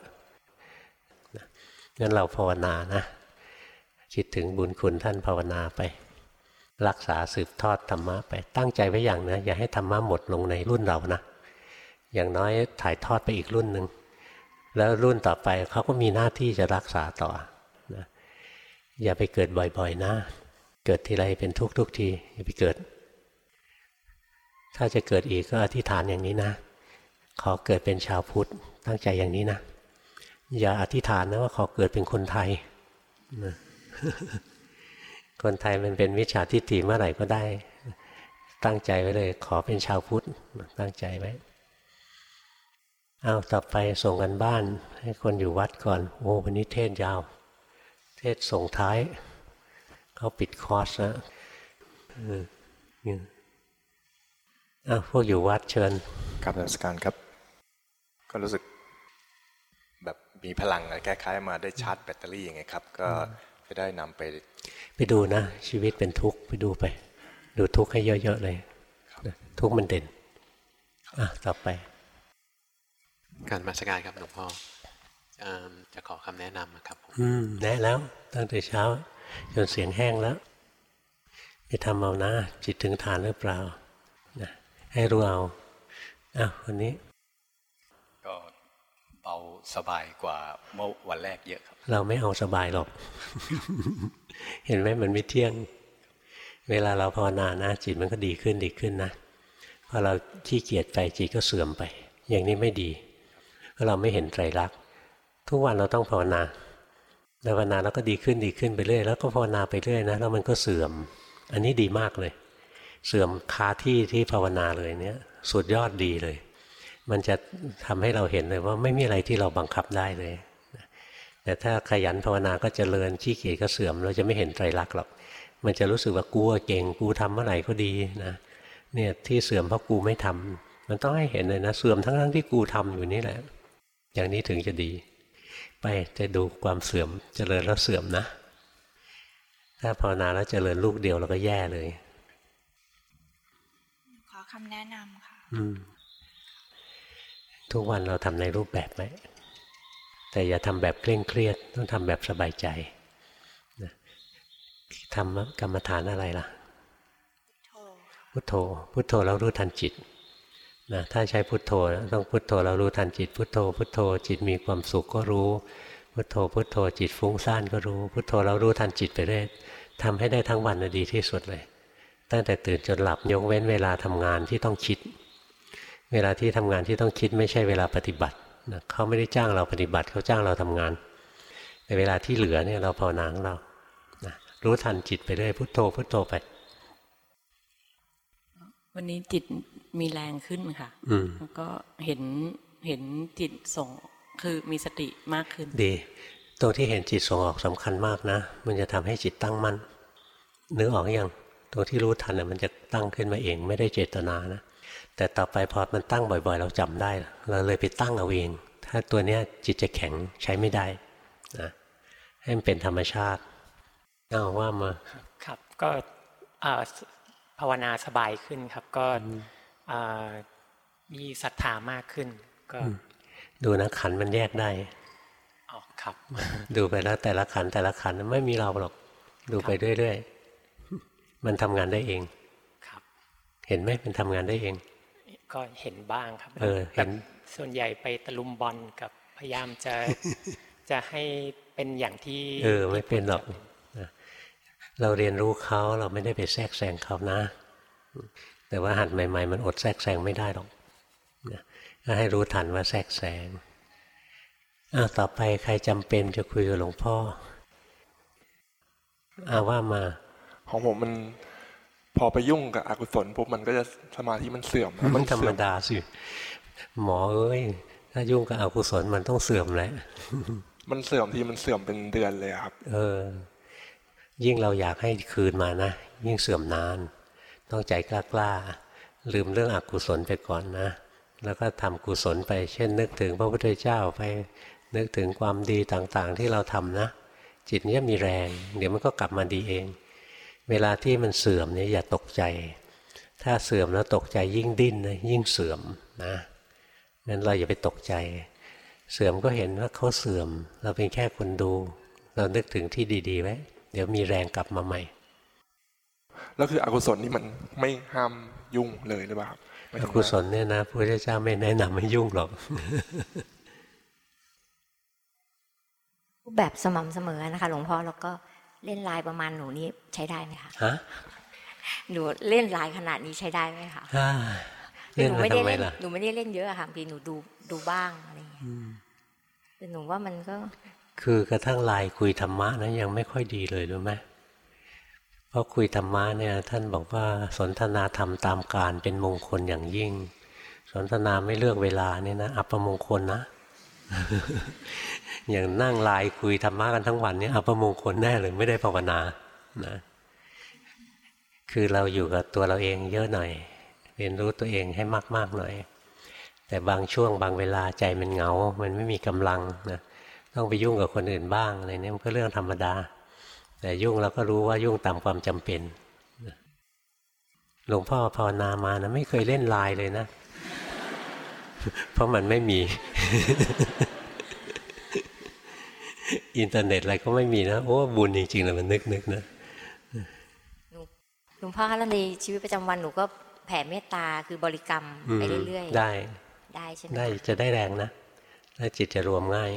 งั้นเราภาวนานะคิดถึงบุญคุณท่านภาวนาไป รักษาสืบทอดธรรมะไปตั้งใจไว้อย่างนะ อย่าให้ธรรมะหมดลงในรุ่นเรานะ อย่างน้อยถ่ายทอดไปอีกรุ่นหนึ่งแล้วรุ่นต่อไปเขาก็มีหน้าที่จะรักษาต่อนะอย่าไปเกิดบ่อยๆนะ เกิดทีไรเป็นทุกทุกทีอย่าไปเกิด ถ้าจะเกิดอีกก็อธิษฐานอย่างนี้นะ ขอเกิดเป็นชาวพุทธตั้งใจอย่างนี้นะอย่าอธิษฐานนะว่าขอเกิดเป็นคนไทยคนไทยมันเป็นวิชาทิฏฐิเมื่อไหร่ก็ได้ ตั้งใจไว้เลย ขอเป็นชาวพุทธตั้งใจไว้ เอาต่อไปส่งกันบ้าน ให้คนอยู่วัดก่อน โอ้วันนี้เทศยาว เทศส่งท้าย เขาปิดคอร์สแล้วอ้าวพวกอยู่วัดเชิญครับนักการครับ ก็รู้สึกมีพลังคล้ายๆ มาได้ชาร์จแบตเตอรี่ยังไงครับ ก็จะได้นำไป ไปดูนะ ชีวิตเป็นทุกข์ไปดูไป ดูทุกข์ให้เยอะๆเลย ทุกข์มันเด่น อะ ต่อไป การมาสการครับหลวงพ่อจะขอคำแนะนำนะครับอืมแนะแล้วตั้งแต่เช้า จนเสียงแห้งแล้วไปทำเอานะ จิตถึงฐานหรือเปล่านะให้รู้เอาอะคนนี้เอาสบายกว่าเมื่อวันแรกเยอะครับ เราไม่เอาสบายหรอก เห็นไหมมันไม่เที่ยง เวลาเราภาวนานะ จิตมันก็ดีขึ้นดีขึ้นนะพอเราขี้เกียจไปจิตก็เสื่อมไป อย่างนี้ไม่ดี เราไม่เห็นไตรลักษณ์ทุกวันเราต้องภาวนาภาวนาแล้วก็ดีขึ้นดีขึ้นไปเรื่อยแล้วก็ภาวนาไปเรื่อยนะแล้วมันก็เสื่อม อันนี้ดีมากเลย เสื่อมคาที่ที่ภาวนาเลยเนี่ยสุดยอดดีเลย มันจะทำให้เราเห็นเลยว่าไม่มีอะไรที่เราบังคับได้เลย แต่ถ้าขยันภาวนาก็จเจริญขี้เกียจก็เสื่อม เราจะไม่เห็นไตรลักษณ์หรอก มันจะรู้สึกว่ากูเก่งกูทำเมื่อไหร่ก็ดีนะเนี่ยที่เสื่อมเพราะกูไม่ทำมันต้องให้เห็นเลยนะเสื่อมทั้งทั้งที่กูทำอยู่นี่แหละ อย่างนี้ถึงจะดี ไปจะดูความเสื่อมจเจริญแล้วเสื่อมนะ ถ้าภาวนาแล้วเจริญลูกเดียวเราก็แย่เลย ขอคำแนะนำค่ะอืมทุกวันเราทำในรูปแบบไหมแต่อย่าทำแบบเคร่งเครียด ต้องทำแบบสบายใจนะทำกรรมฐานอะไรล่ะโทพุทโธพุทโธแล้วรู้ทันจิต นะถ้าใช้พุทโธต้องพุทโธแล้วรู้ทันจิตพุทโธ พุทโธจิตมีความสุขก็รู้ พุทโธ พุทโธจิตฟุ้งซ่านก็รู้ พุทโธแล้วรู้ทันจิตไปเรื่อยทำให้ได้ทั้งวันดีที่สุดเลย ตั้งแต่ตื่นจนหลับยกเว้นเวลาทำงานที่ต้องคิด เวลาที่ทำงานที่ต้องคิดไม่ใช่เวลาปฏิบัตินะเขาไม่ได้จ้างเราปฏิบัติเขาจ้างเราทำงานแต่เวลาที่เหลือเนี่ยเราภาวนาของเรานะรู้ทันจิตไปเรื่อยพุทโธพุทโธไป วันนี้จิตมีแรงขึ้นค่ะอืมแล้วก็เห็นเห็นจิตส่งคือมีสติมากขึ้น ดีตรงที่เห็นจิตส่งออกสำคัญมากนะ มันจะทำให้จิตตั้งมั่นนึกออกอยังตรงที่รู้ทันน่ะมันจะตั้งขึ้นมาเองไม่ได้เจตนานะ แต่ต่อไปพอมันตั้งบ่อยๆ เราจำได้ละเราเลยไปตั้งเอาเอง ถ้าตัวเนี้ยจิตจะแข็งใช้ไม่ได้นะให้มันเป็นธรรมชาติเอาว่ามาครับก็อ่า ภาวนาสบายขึ้นครับ ก็อ่ามีศรัทธามากขึ้น ก็ดูนะขันมันแยกได้ออกครับ ดูไปแล้วแต่ละขันแต่ละขันไม่มีเราหรอก ดูไปเรื่อยๆมันทำงานได้เองครับ เห็นไหมมันทำงานได้เอง ก็เห็นบ้างครับ เออเห็นแบบส่วนใหญ่ไปตะลุมบอลกับพยายามจะจะให้เป็นอย่างที่ เออไม่เป็นหรอกที่ควจะนะ เราเรียนรู้เขาเราไม่ได้ไปแทรกแซงเขานะ แต่ว่าหัดใหม่ ๆ มันอดแทรกแซงไม่ได้หรอกนะก็ให้รู้ทันว่าแทรกแซงอ้าวต่อไปใครจำเป็นจะคุยกับหลวงพ่ออาว่ามา ของผมมันพอไปยุ่งกับอกุศลปุ๊บมันก็จะสมาธิมันเสื่อมมันธรรมเสื่อดาสิหมอเอ้ยถ้ายุ่งกับอกุศลมันต้องเสื่อมแหละมันเสื่อมที่มันเสื่อมเป็นเดือนเลยอะครับ เออ ยิ่งเราอยากให้คืนมานะ ยิ่งเสื่อมนาน ต้องใจกล้าๆ ลืมเรื่องอกุศลไปก่อนนะ แล้วก็ทำกุศลไป เช่น นึกถึงพระพุทธเจ้าไป นึกถึงความดีต่างๆ ที่เราทำนะ จิตเนี้ยมีแรง เดี๋ยวมันก็กลับมาดีเอง เวลาที่มันเสื่อมเนี่ยอย่าตกใจ ถ้าเสื่อมแล้วตกใจยิ่งดิ้นนะยิ่งเสื่อมนะงั้นเราอย่าไปตกใจ เสื่อมก็เห็นว่าเขาเสื่อม เราเป็นแค่คนดู เรานึกถึงที่ดีๆไว้ เดี๋ยวมีแรงกลับมาใหม่ แล้วคืออกุศลนี่มันไม่ห้ามยุ่งเลยหรือเปล่าครับหมายอถึงว่ากุศลเนี่ยนะพระพุทธเจ้าไม่แนะนำให้ยุ่งหรอกรูปแบบสม่ำเสมอนะคะหลวงพ่อแล้วก็เล่นไลน์ประมาณหนูนี่ใช้ได้ไหมคะฮะหนูเล่นไลน์ขนาดนี้ใช้ได้ไหมคะอ่าคือเล่นหนูมาไม่ได้ทำไมเล่นล่ะหนูไม่ได้เล่นเยอะอะค่ะบางทีหนูดูดูบ้างอะไรอย่างเงี้ยแต่หนูว่ามันก็ คือกระทั่งไลน์คุยธรรมะนะยังไม่ค่อยดีเลยรู้ไหมเพราะคุยธรรมะเนี่ยท่านบอกว่าสนทนาธรรมตามการเป็นมงคลอย่างยิ่ง สนทนาไม่เลือกเวลาเนี่ยนะอัปมงคลนะ อย่างนั่งไลน์คุยธรรมะกันทั้งวันเนี่ยอัปมงคลแน่เลยไม่ได้ภาวนานะคือเราอยู่กับตัวเราเองเยอะหน่อยเรียนรู้ตัวเองให้มากๆหน่อย แต่บางช่วงบางเวลาใจมันเหงา มันไม่มีกำลังนะ ต้องไปยุ่งกับคนอื่นบ้างอะไรเนี่ยมันก็เรื่องธรรมดา แต่ยุ่งเราก็รู้ว่ายุ่งตามความจำเป็นนะหลวงพ่อภาวนามานะไม่เคยเล่นไลน์เลยนะ เพราะมันไม่มี อินเทอร์เน็ตอะไรก็ไม่มีนะ โอ้บุญจริงๆเลยมันนึกนึกๆนะหลวงพ่อคะแล้วในชีวิตประจำวันหนูก็แผ่เมตตาคือบริกรรมอืมไปเรื่อยได้ๆได้ใช่ไหมได้คะจะได้แรงนะแล้วจิตจะรวมง่าย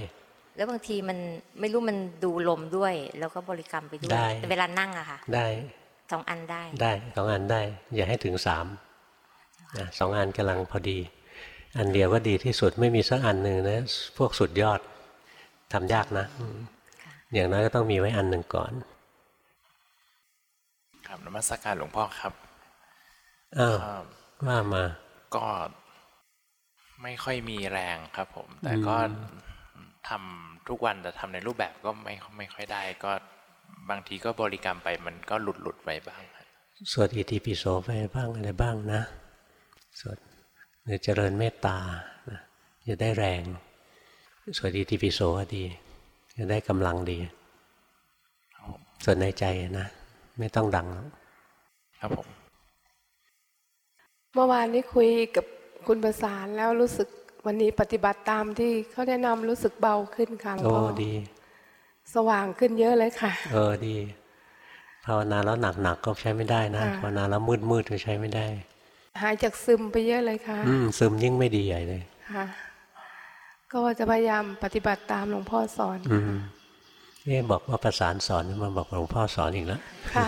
แล้วบางทีมันไม่รู้มันดูลมด้วย แล้วก็บริกรรมไปด้วยได้แต่เวลานั่งอะค่ะ ได้สองอันได้ได้สองอันได้ อย่าให้ถึงสามนะสองอันกำลังพอดี อันเดียวก็ดีที่สุดไม่มีสักอันหนึ่งนะ พวกสุดยอดทำยากนะอืมอย่างน้อยก็ต้องมีไว้อันหนึ่งก่อน ครับนมัสการหลวงพ่อครับอ้าวอ่าว่ามาก็ไม่ค่อยมีแรงครับผม แต่ก็ ทำทุกวันแต่ทำในรูปแบบก็ไม่ไม่ค่อยได้ ก็บางทีก็บริกรรมไปมันก็หลุดหลุดไปบ้างครับสวดอิติปิโสไปบ้างอะไรบ้างนะสวดหรือเจริญเมตตานะจะได้แรงสวดอิติปิโสก็ดีจะได้กำลังดีส่วนในใจนะ ไม่ต้องดังหรอกครับผม เมื่อวานนี้คุยกับคุณประสานแล้วรู้สึก วันนี้ปฏิบัติตามที่เขาแนะนำรู้สึกเบาขึ้นค่ะหลวงโอ้พ่อดี สว่างขึ้นเยอะเลยค่ะ เออดีภาวนาแล้วหนักๆก็ใช้ไม่ได้นะค่ะภาวนาแล้วมืดๆก็ใช้ไม่ได้ หายจากซึมไปเยอะเลยค่ะ อืมซึมยิ่งไม่ดีใหญ่เลยค่ะ ก็จะพยายามปฏิบัติตามหลวงพ่อสอนอืมนี่บอกว่าประสานสอนมาบอกหลวงพ่อสอนอีกแล้วค่ะ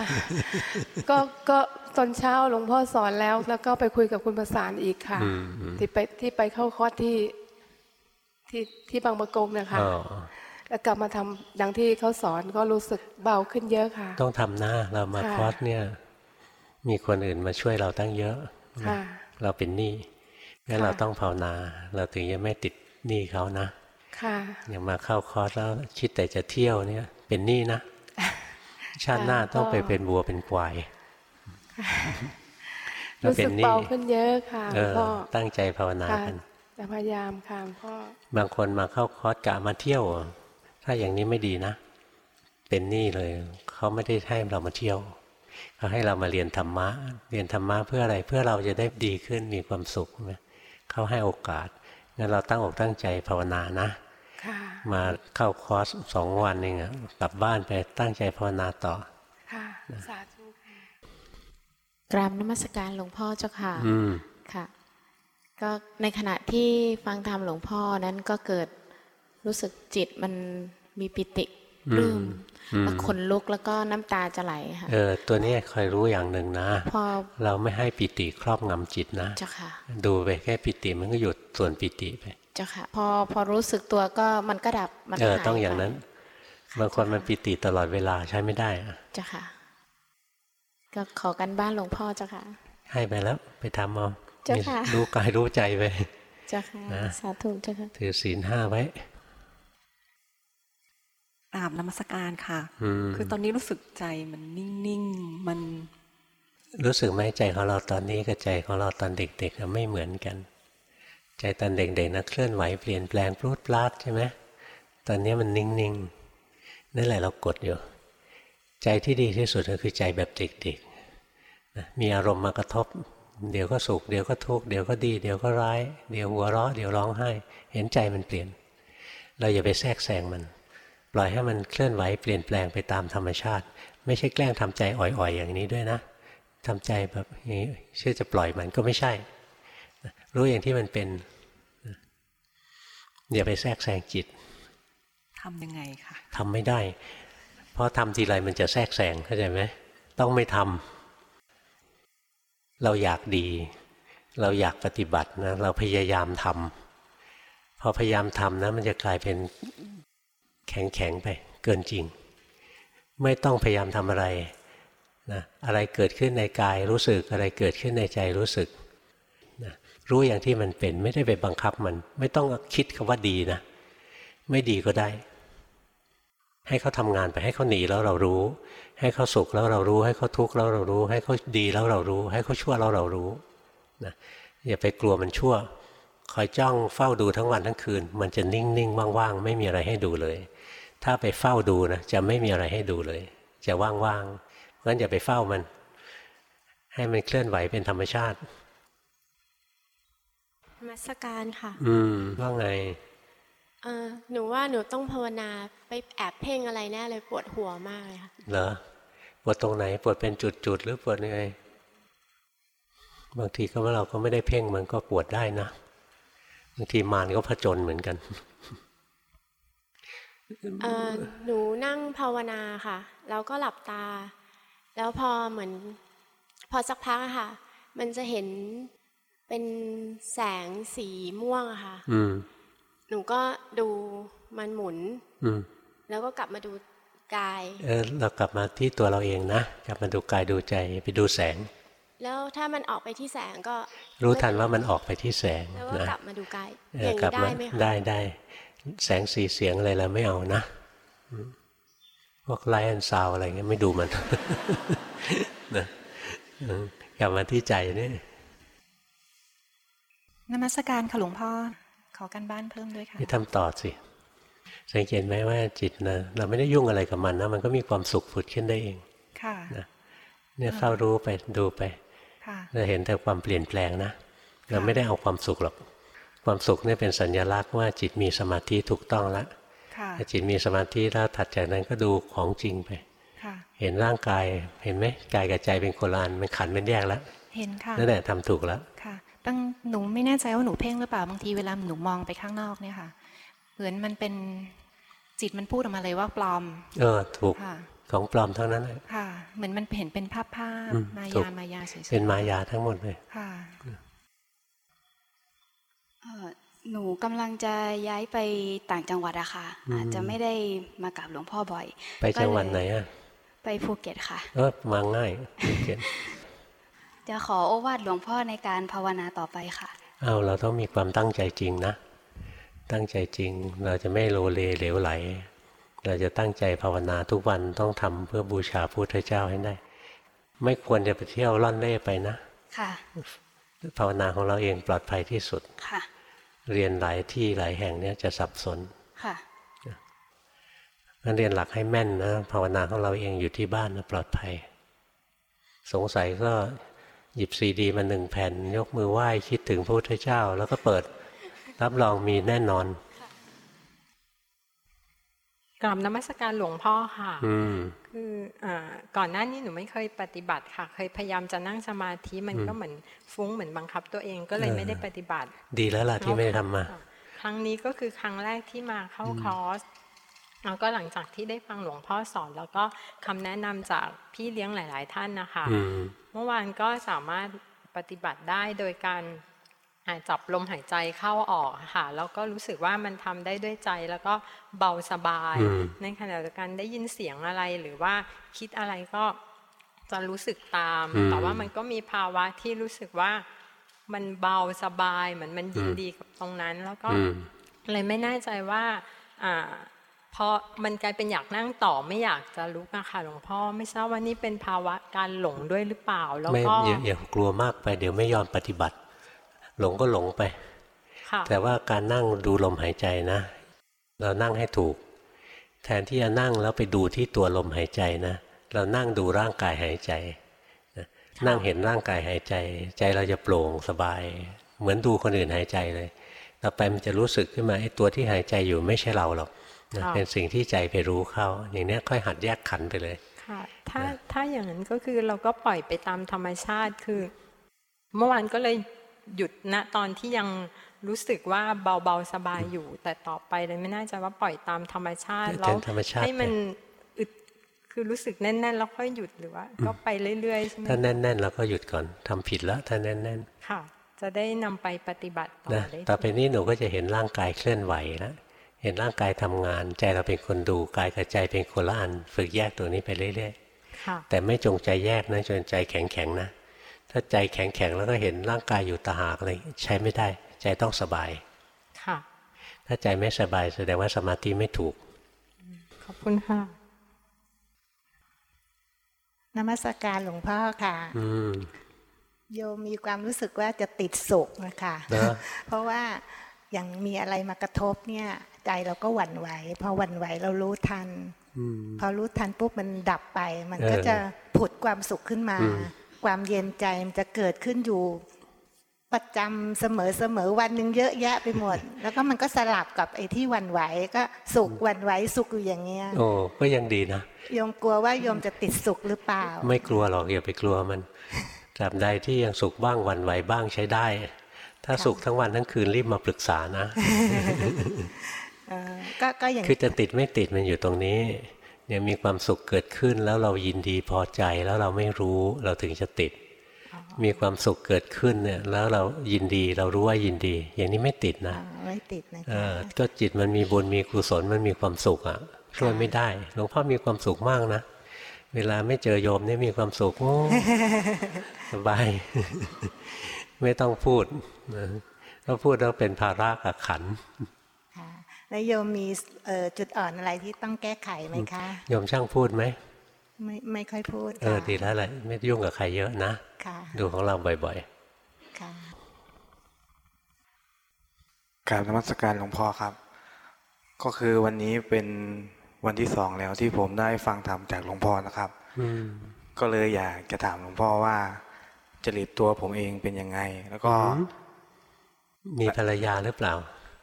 ก็ก็ ตอนเช้าหลวงพ่อสอนแล้ว แล้วก็ไปคุยกับคุณประสานอีกค่ะอืมอืมที่ไปที่ไปเข้าคอร์สที่ที่ที่บางประกงนะคะอ๋อแล้วกลับมาทำดังที่เขาสอนก็รู้สึกเบาขึ้นเยอะค่ะ ต้องทำหน้าเรามาค่ะคอร์สเนี่ย มีคนอื่นมาช่วยเราตั้งเยอะค่ะเราเป็นหนี้งั้นค่ะเราต้องภาวนา เราถึงจะไม่ติดหนี้เขานะค่ะอย่างมาเข้าคอร์สแล้วคิดแต่จะเที่ยวเนี่ย เป็นหนี้นะชาติหน้าต้องไปเป็นวัวเป็นควายถ้า รู้เป็สึนกหนี้เบาขึ้นเยอะค่ะหเอลวงอพ่อตั้งใจภาวนาค่ะกันจะพยายามค่ะหลวงพ่อบางคนมาเข้าคอร์สกะมาเที่ยว ถ้าอย่างนี้ไม่ดีนะ เป็นหนี้เลยเขาไม่ได้ให้เรามาเที่ยวเขาให้เรามาเรียนธรรมะ เรียนธรรมะเพื่ออะไรเพื่อเราจะได้ดีขึ้นมีความสุขใช่ไหมเขาให้โอกาสงั้นเราตั้งอกตั้งใจภาวนานะค่ะมาเข้าคอร์สสองวันเองอะกลับบ้านไปตั้งใจภาวนาต่อค่ะสาธุค่ะ กราบนมัสการหลวงพ่อเจ้าค่ะอืมค่ะ ก็ในขณะที่ฟังธรรมหลวงพ่อนั้นก็เกิดรู้สึกจิตมันมีปิติปลื้มอืมแล้วขนลุกแล้วก็น้ำตาจะไหลค่ะเออตัวนี้คอยรู้อย่างหนึ่งนะพอเราไม่ให้ปิติครอบงำจิตนะเจ้าค่ะ ดูไปแค่ปิติมันก็หยุดส่วนปิติไปเจ้าค่ะ พอพอรู้สึกตัวก็มันก็ดับมันเอก็อหายต้องอย่างไปนั้นบางคนมันปิติตลอดเวลาใช้ไม่ได้อะเจ้าค่ะ ก็ขอกันบ้านหลวงพ่อเจ้าค่ะ ให้ไปแล้วไปทำเอาเจ้าค่ะรู้กายรู้ใจไปเจ้าค่ะนะสาธุเจ้าค่ะถือศีลห้าไว้กราบนมัสการค่ะอืมคือตอนนี้รู้สึกใจมันนิ่งๆ มัน รู้สึกไหมใจของเราตอนนี้กับใจของเราตอนเด็กๆอะไม่เหมือนกัน ใจตอนเด็กๆนะเคลื่อนไหวเปลี่ยนแปลงพลูดพลาดใช่ไหมตอนนี้มันนิ่งๆนั่นแหละเรากดอยู่ ใจที่ดีที่สุดก็คือใจแบบเด็กๆนะ มีอารมณ์มากระทบ เดี๋ยวก็สุขเดี๋ยวก็ทุกข์เดี๋ยวก็ดี เดี๋ยวก็ร้าย เดี๋ยวหัวเราะเดี๋ยวร้องไห้ เห็นใจมันเปลี่ยน เราอย่าไปแทรกแซงมัน ปล่อยให้มันเคลื่อนไหวเปลี่ยนแปลงไปตามธรรมชาติ ไม่ใช่แกล้งทำใจอ่อยๆ อย่างนี้ด้วยนะทำใจแบบนี้เชื่อจะปล่อยมันก็ไม่ใช่ รู้อย่างที่มันเป็นอย่าไปแทรกแซงจิตทำยังไงคะทำไม่ได้ เพราะทำทีไรมันจะแทรกแซงเข้าใจไหมต้องไม่ทำ เราอยากดี เราอยากปฏิบัตินะ เราพยายามทำพอพยายามทำนะ มันจะกลายเป็นแข็งแข็งไป เกินจริง ไม่ต้องพยายามทำอะไรนะอะไรเกิดขึ้นในกายรู้สึกอะไรเกิดขึ้นในใจรู้สึกนะรู้อย่างที่มันเป็นไม่ได้ไปบังคับมัน ไม่ต้องคิดคำว่าดีนะ ไม่ดีก็ได้ ให้เขาทำงานไปให้เขาหนีแล้วเรารู้ ให้เขาสุขแล้วเรารู้ ให้เขาทุกข์แล้วเรารู้ ให้เขาดีแล้วเรารู้ ให้เขาชั่วแล้วเรารู้นะอย่าไปกลัวมันชั่ว คอยจ้องเฝ้าดูทั้งวันทั้งคืน มันจะนิ่งๆว่างๆไม่มีอะไรให้ดูเลย ถ้าไปเฝ้าดูนะจะไม่มีอะไรให้ดูเลย จะว่างๆเพราะฉะนั้นอย่าไปเฝ้ามัน ให้มันเคลื่อนไหวเป็นธรรมชาตินมัสการค่ะ อืมว่าไงเออหนูว่าหนูต้องภาวนาไปแอบเพ่งอะไรแน่เลยปวดหัวมากเลยค่ะ เหรอ ปวดตรงไหนปวดเป็นจุดๆหรือปวดยังไงบางทีก็ว่าเราก็ไม่ได้เพ่งมันก็ปวดได้นะบางทีมารก็ผจญเหมือนกันเออหนูนั่งภาวนาค่ะ แล้วก็หลับตา แล้วพอเหมือน พอสักพักอะค่ะ มันจะเห็นเป็นแสงสีม่วงอะค่ะอืมหนูก็ดูมันหมุนอืมแล้วก็กลับมาดู กายเออเรากลับมาที่ตัวเราเองนะ กลับมาดูกายดูใจไปดูแสง แล้วถ้ามันออกไปที่แสงก็ รู้ทันว่ามันออกไปที่แสงแล้วก็นะกลับมาดูกายเอออย่างกลันี้บได้มาไหมคะได้ได้แสงสีเสียงอะไรเราไม่เอานะอืมพวกไลน์ซาวอะไรเงี้ยไม่ดูมันนะเออกลับมาที่ใจนี่นมัสการค่ะหลวงพ่อขอกันบ้านเพิ่มด้วยค่ะไปทำต่อสิ สังเกตไหมว่าจิตนะเราไม่ได้ยุ่งอะไรกับมันนะมันก็มีความสุขผุดขึ้นได้เองค่ะนะเนี่ยเฝ้ารู้ไปดูไปค่ะเราเห็นแต่ความเปลี่ยนแปลงนะ เราไม่ได้เอาความสุขหรอก ความสุขเนี่ยเป็นสัญญลักษณ์ว่าจิตมีสมาธิถูกต้องแล้วค่ะถ้าจิตมีสมาธิแล้วถัดจากนั้นก็ดูของจริงไปค่ะเห็นร่างกายเห็นไหมกายกับใจเป็นคนละอันมันขันเป็นแยกแล้วเห็นค่ะนั่นแหละทำถูกแล้วค่ะตั้งหนูไม่แน่ใจว่าหนูเพ่งหรือเปล่าบางทีเวลาหนูมองไปข้างนอกเนี่ยค่ะ เหมือนมันเป็นจิตมันพูดออกมาเลยว่าปลอม เออถูกค่ะของปลอมเท่านั้นแหละค่ะ เหมือนมันเห็นเป็นภาพภาพอืมมาถูกยามายาเฉยๆเป็นมายาทั้งหมดเลยค่ะเอ่อหนูกำลังจะย้ายไปต่างจังหวัดอะค่ะอืมอาจจะไม่ได้มากับหลวงพ่อบ่อย ไปจังหวัดก็เลยไหนอะไปภูเก็ตค่ะเออมาง่ายเก็ตจะขอโอวาทหลวงพ่อในการภาวนาต่อไปค่ะ เอาเราต้องมีความตั้งใจจริงนะ ตั้งใจจริง เราจะไม่โลเลเหลวไหล เราจะตั้งใจภาวนาทุกวันต้องทำเพื่อบูชาพระพุทธเจ้าให้ได้ ไม่ควรจะไปเที่ยวล่อนเล่ไปนะ ค่ะ ภาวนาของเราเองปลอดภัยที่สุด ค่ะ เรียนหลายที่หลายแห่งเนี่ยจะสับสน ค่ะงั้นเรียนหลักให้แม่นนะ ภาวนาของเราเองอยู่ที่บ้านนะปลอดภัย สงสัยก็หยิบซีดีมาหนึ่งแผ่น ยกมือไหว้คิดถึงพระพุทธเจ้า แล้วก็เปิด รับรองมีแน่นอนกราบนมัสการหลวงพ่อค่ะอืมคืออ่าก่อนหน้านี้หนูไม่เคยปฏิบัติค่ะ เคยพยายามจะนั่งสมาธิมันอืมก็เหมือนฟุ้งเหมือนบังคับตัวเองก็เลยเออไม่ได้ปฏิบัติ ดีแล้วล่ะที่ไม่ได้ทำมา ครั้งนี้ก็คือครั้งแรกที่มาเข้าคอร์สแล้วก็หลังจากที่ได้ฟังหลวงพ่อสอน แล้วก็คำแนะนำจากพี่เลี้ยงหลาย ๆ ท่านนะคะอืมเมื่อวานก็สามารถปฏิบัติได้โดยการ อ่าจับลมหายใจเข้าออกค่ะแล้วก็รู้สึกว่ามันทำได้ด้วยใจแล้วก็เบาสบายอืมในขณะเดียวกันได้ยินเสียงอะไรหรือว่าคิดอะไรก็จะรู้สึกตามอืมแต่ว่ามันก็มีภาวะที่รู้สึกว่ามันเบาสบายเหมือนมันยินอืมดีกับตรงนั้น แล้วก็อืมเลยไม่แน่ใจว่าอ่าพอมันกลายเป็นอยากนั่งต่อไม่อยากจะลุกอะค่ะหลวงพ่อไม่ทราบว่านี่เป็นภาวะการหลงด้วยหรือเปล่า แล้วไม่ก็อย่าอย่ากลัวมากไปเดี๋ยวไม่ยอมปฏิบัติ หลงก็หลงไปค่ะแต่ว่าการนั่งดูลมหายใจนะ เรานั่งให้ถูก แทนที่จะนั่งแล้วไปดูที่ตัวลมหายใจนะ เรานั่งดูร่างกายหายใจนะนั่งเห็นร่างกายหายใจ ใจเราจะโปร่งสบาย เหมือนดูคนอื่นหายใจเลยต่อไปมันจะรู้สึกขึ้นมาไอ้ตัวที่หายใจอยู่ไม่ใช่เราหรอกนะค่ะเป็นสิ่งที่ใจไปรู้เข้า อย่างเนี้ยค่อยหัดแยกขันธ์ไปเลยค่ะถ้าถ้าอย่างนั้นก็คือเราก็ปล่อยไปตามธรรมชาติคือ เมื่อวานก็เลย หยุดณตอนที่ยังรู้สึกว่าเบาๆสบายอยู่ แต่ต่อไปเลยไม่น่าจะว่าปล่อยตามธรรมชาติเป็นแล้วธรรมชาติให้มันอึดคือรู้สึกแน่นๆแล้วค่อยหยุดหรือว่า ก็ไปเรื่อยๆใช่ไหมถ้าแน่นๆเราก็หยุดก่อนทำผิดแล้วถ้าแน่นๆค่ะ จะได้นำไปปฏิบัติต่อนะได้ต่อไปนี้หนูก็จะเห็นร่างกายเคลื่อนไหวแล้วเห็นร่างกายทำงาน ใจเราเป็นคนดูกายกับใจเป็นคนละอัน ฝึกแยกตัวนี้ไปเรื่อยค่ะๆแต่ไม่จงใจแยกนะจนใจแข็งๆนะ ถ้าใจแข็งๆแล้วก็เห็นร่างกายอยู่ตาหากอะไรใช้ไม่ได้ ใจต้องสบายค่ะ ถ้าใจไม่สบายแสดงว่าสมาธิไม่ถูก ขอบคุณค่ะนมัสการหลวงพ่อค่ะอืมโยมมีความรู้สึกว่าจะติดสุขนะคะนะเพราะว่าอย่างมีอะไรมากระทบเนี่ย ใจเราก็หวั่นไหวพอหวั่นไหวเรารู้ทันอืมพอรู้ทันปุ๊บมันดับไป มันเออก็จะผุดความสุขขึ้นมาอืม ความเย็นใจมันจะเกิดขึ้นอยู่ ประจำเสมอเสมอวันหนึ่งเยอะแยะไปหมด แล้วก็มันก็สลับกับไอ้ที่หวั่นไหวก็สุขหวั่นไหวสุขอยู่อย่างเงี้ยโอ้ก็ยังดีนะโยมกลัวว่าโยมจะติดสุขหรือเปล่า ไม่กลัวหรอกอย่าไปกลัวมันตราบใดที่ยังสุขบ้างหวันไหวบ้างใช้ได้ ถ้าสุขทั้งวันทั้งคืนรีบมาปรึกษานะเอ่อก็ก็อย่างคือจะติดไม่ติดมันอยู่ตรงนี้ เนี่ยมีความสุขเกิดขึ้นแล้วเรายินดีพอใจแล้วเราไม่รู้เราถึงจะติด มีความสุขเกิดขึ้นเนี่ยแล้วเรายินดีเรารู้ว่ายินดี อย่างนี้ไม่ติดนะไม่ติดนะเออก็จิตมันมีบุญมีกุศลมันมีความสุขอะช่วยไม่ได้หลวงพ่อมีความสุขมากนะเวลาไม่เจอโยมเนี่ยมีความสุขโอ้สบายไม่ต้องพูดนะถ้าพูดแล้วเป็นภาระกับขัน ธ์ค่ะแล้วโยมมีเอ่อจุดอ่อนอะไรที่ต้องแก้ไขไหมคะ โยมช่างพูดไหม ไม่ไม่ค่อยพูดเออค่ะดีแล้วแหละไม่ยุ่งกับใครเยอะนะค่ะดูของเราบ่อยค่ะกราบนมัสการหลวงพ่อครับ ก็คือวันนี้เป็นวันที่สองแล้วที่ผมได้ฟังธรรมจากหลวงพ่อนะครับอืมก็เลยอยากจะถามหลวงพ่อว่าจริตตัวผมเองเป็นยังไง แล้วก็อืมมีภรรยาหรือเปล่า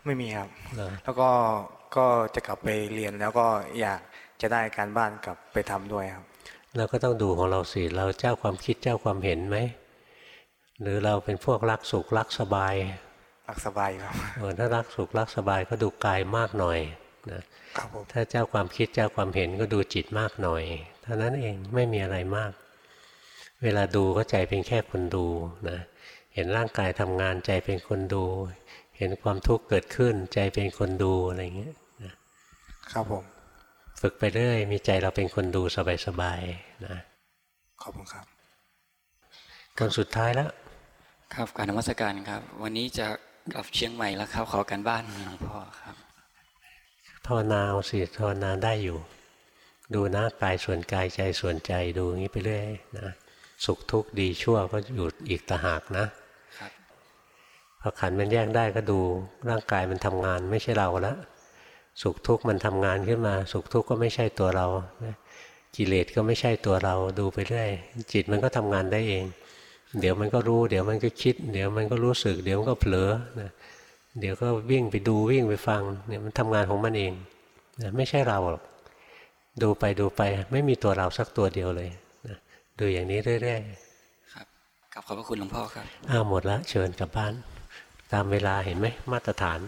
ไม่มีครับเหรอแล้วก็ก็จะกลับไปเรียนแล้วก็อยากจะได้การบ้านกลับไปทำด้วยครับเราก็ต้องดูของเราสิเราเจ้าความคิดเจ้าความเห็นไหมหรือเราเป็นพวกรักสุขรักสบาย รักสบายครับเออถ้ารักสุขรักสบายก็ดูกายมากหน่อยนะครับผมถ้าเจ้าความคิดเจ้าความเห็นก็ดูจิตมากหน่อยเท่านั้นเองไม่มีอะไรมาก เวลาดูก็ใจเป็นแค่คนดูนะเห็นร่างกายทำงานใจเป็นคนดู เห็นความทุกข์เกิดขึ้น ใจเป็นคนดูอะไรเงี้ยนะครับผม ฝึกไปเรื่อย มีใจเราเป็นคนดูสบายๆนะขอบคุณครับคนสุดท้ายแล้ว ครับการนมัสการครับ วันนี้จะกลับเชียงใหม่แล้วครับ ขอการบ้านหลวงพ่อครับภาวนาเอาสิภาวนาได้อยู่ ดูนะกายส่วนกายใจส่วนใจดูอย่างนี้ไปเรื่อยนะสุขทุกข์ดีชั่วก็อยู่อีกตะหากนะครับ พอขันธ์มันแยกได้ก็ดูร่างกายมันทำงานไม่ใช่เราแล้วสุขทุกข์มันทำงานขึ้นมา สุขทุกข์ก็ไม่ใช่ตัวเรานะกิเลสก็ไม่ใช่ตัวเราดูไปเรื่อยจิตมันก็ทำงานได้เอง เดี๋ยวมันก็รู้ เดี๋ยวมันก็คิด เดี๋ยวมันก็รู้สึก เดี๋ยวมันก็เผลอนะเดี๋ยวก็วิ่งไปดูวิ่งไปฟังเนี่ยมันทำงานของมันเองนะไม่ใช่เราหรอกดูไปดูไปไม่มีตัวเราสักตัวเดียวเลยนะดูอย่างนี้เรื่อยครับขอบพระคุณหลวงพ่อครับๆอ้าวหมดละเชิญกลับบ้าน ตามเวลาเห็นไหมมาตรฐาน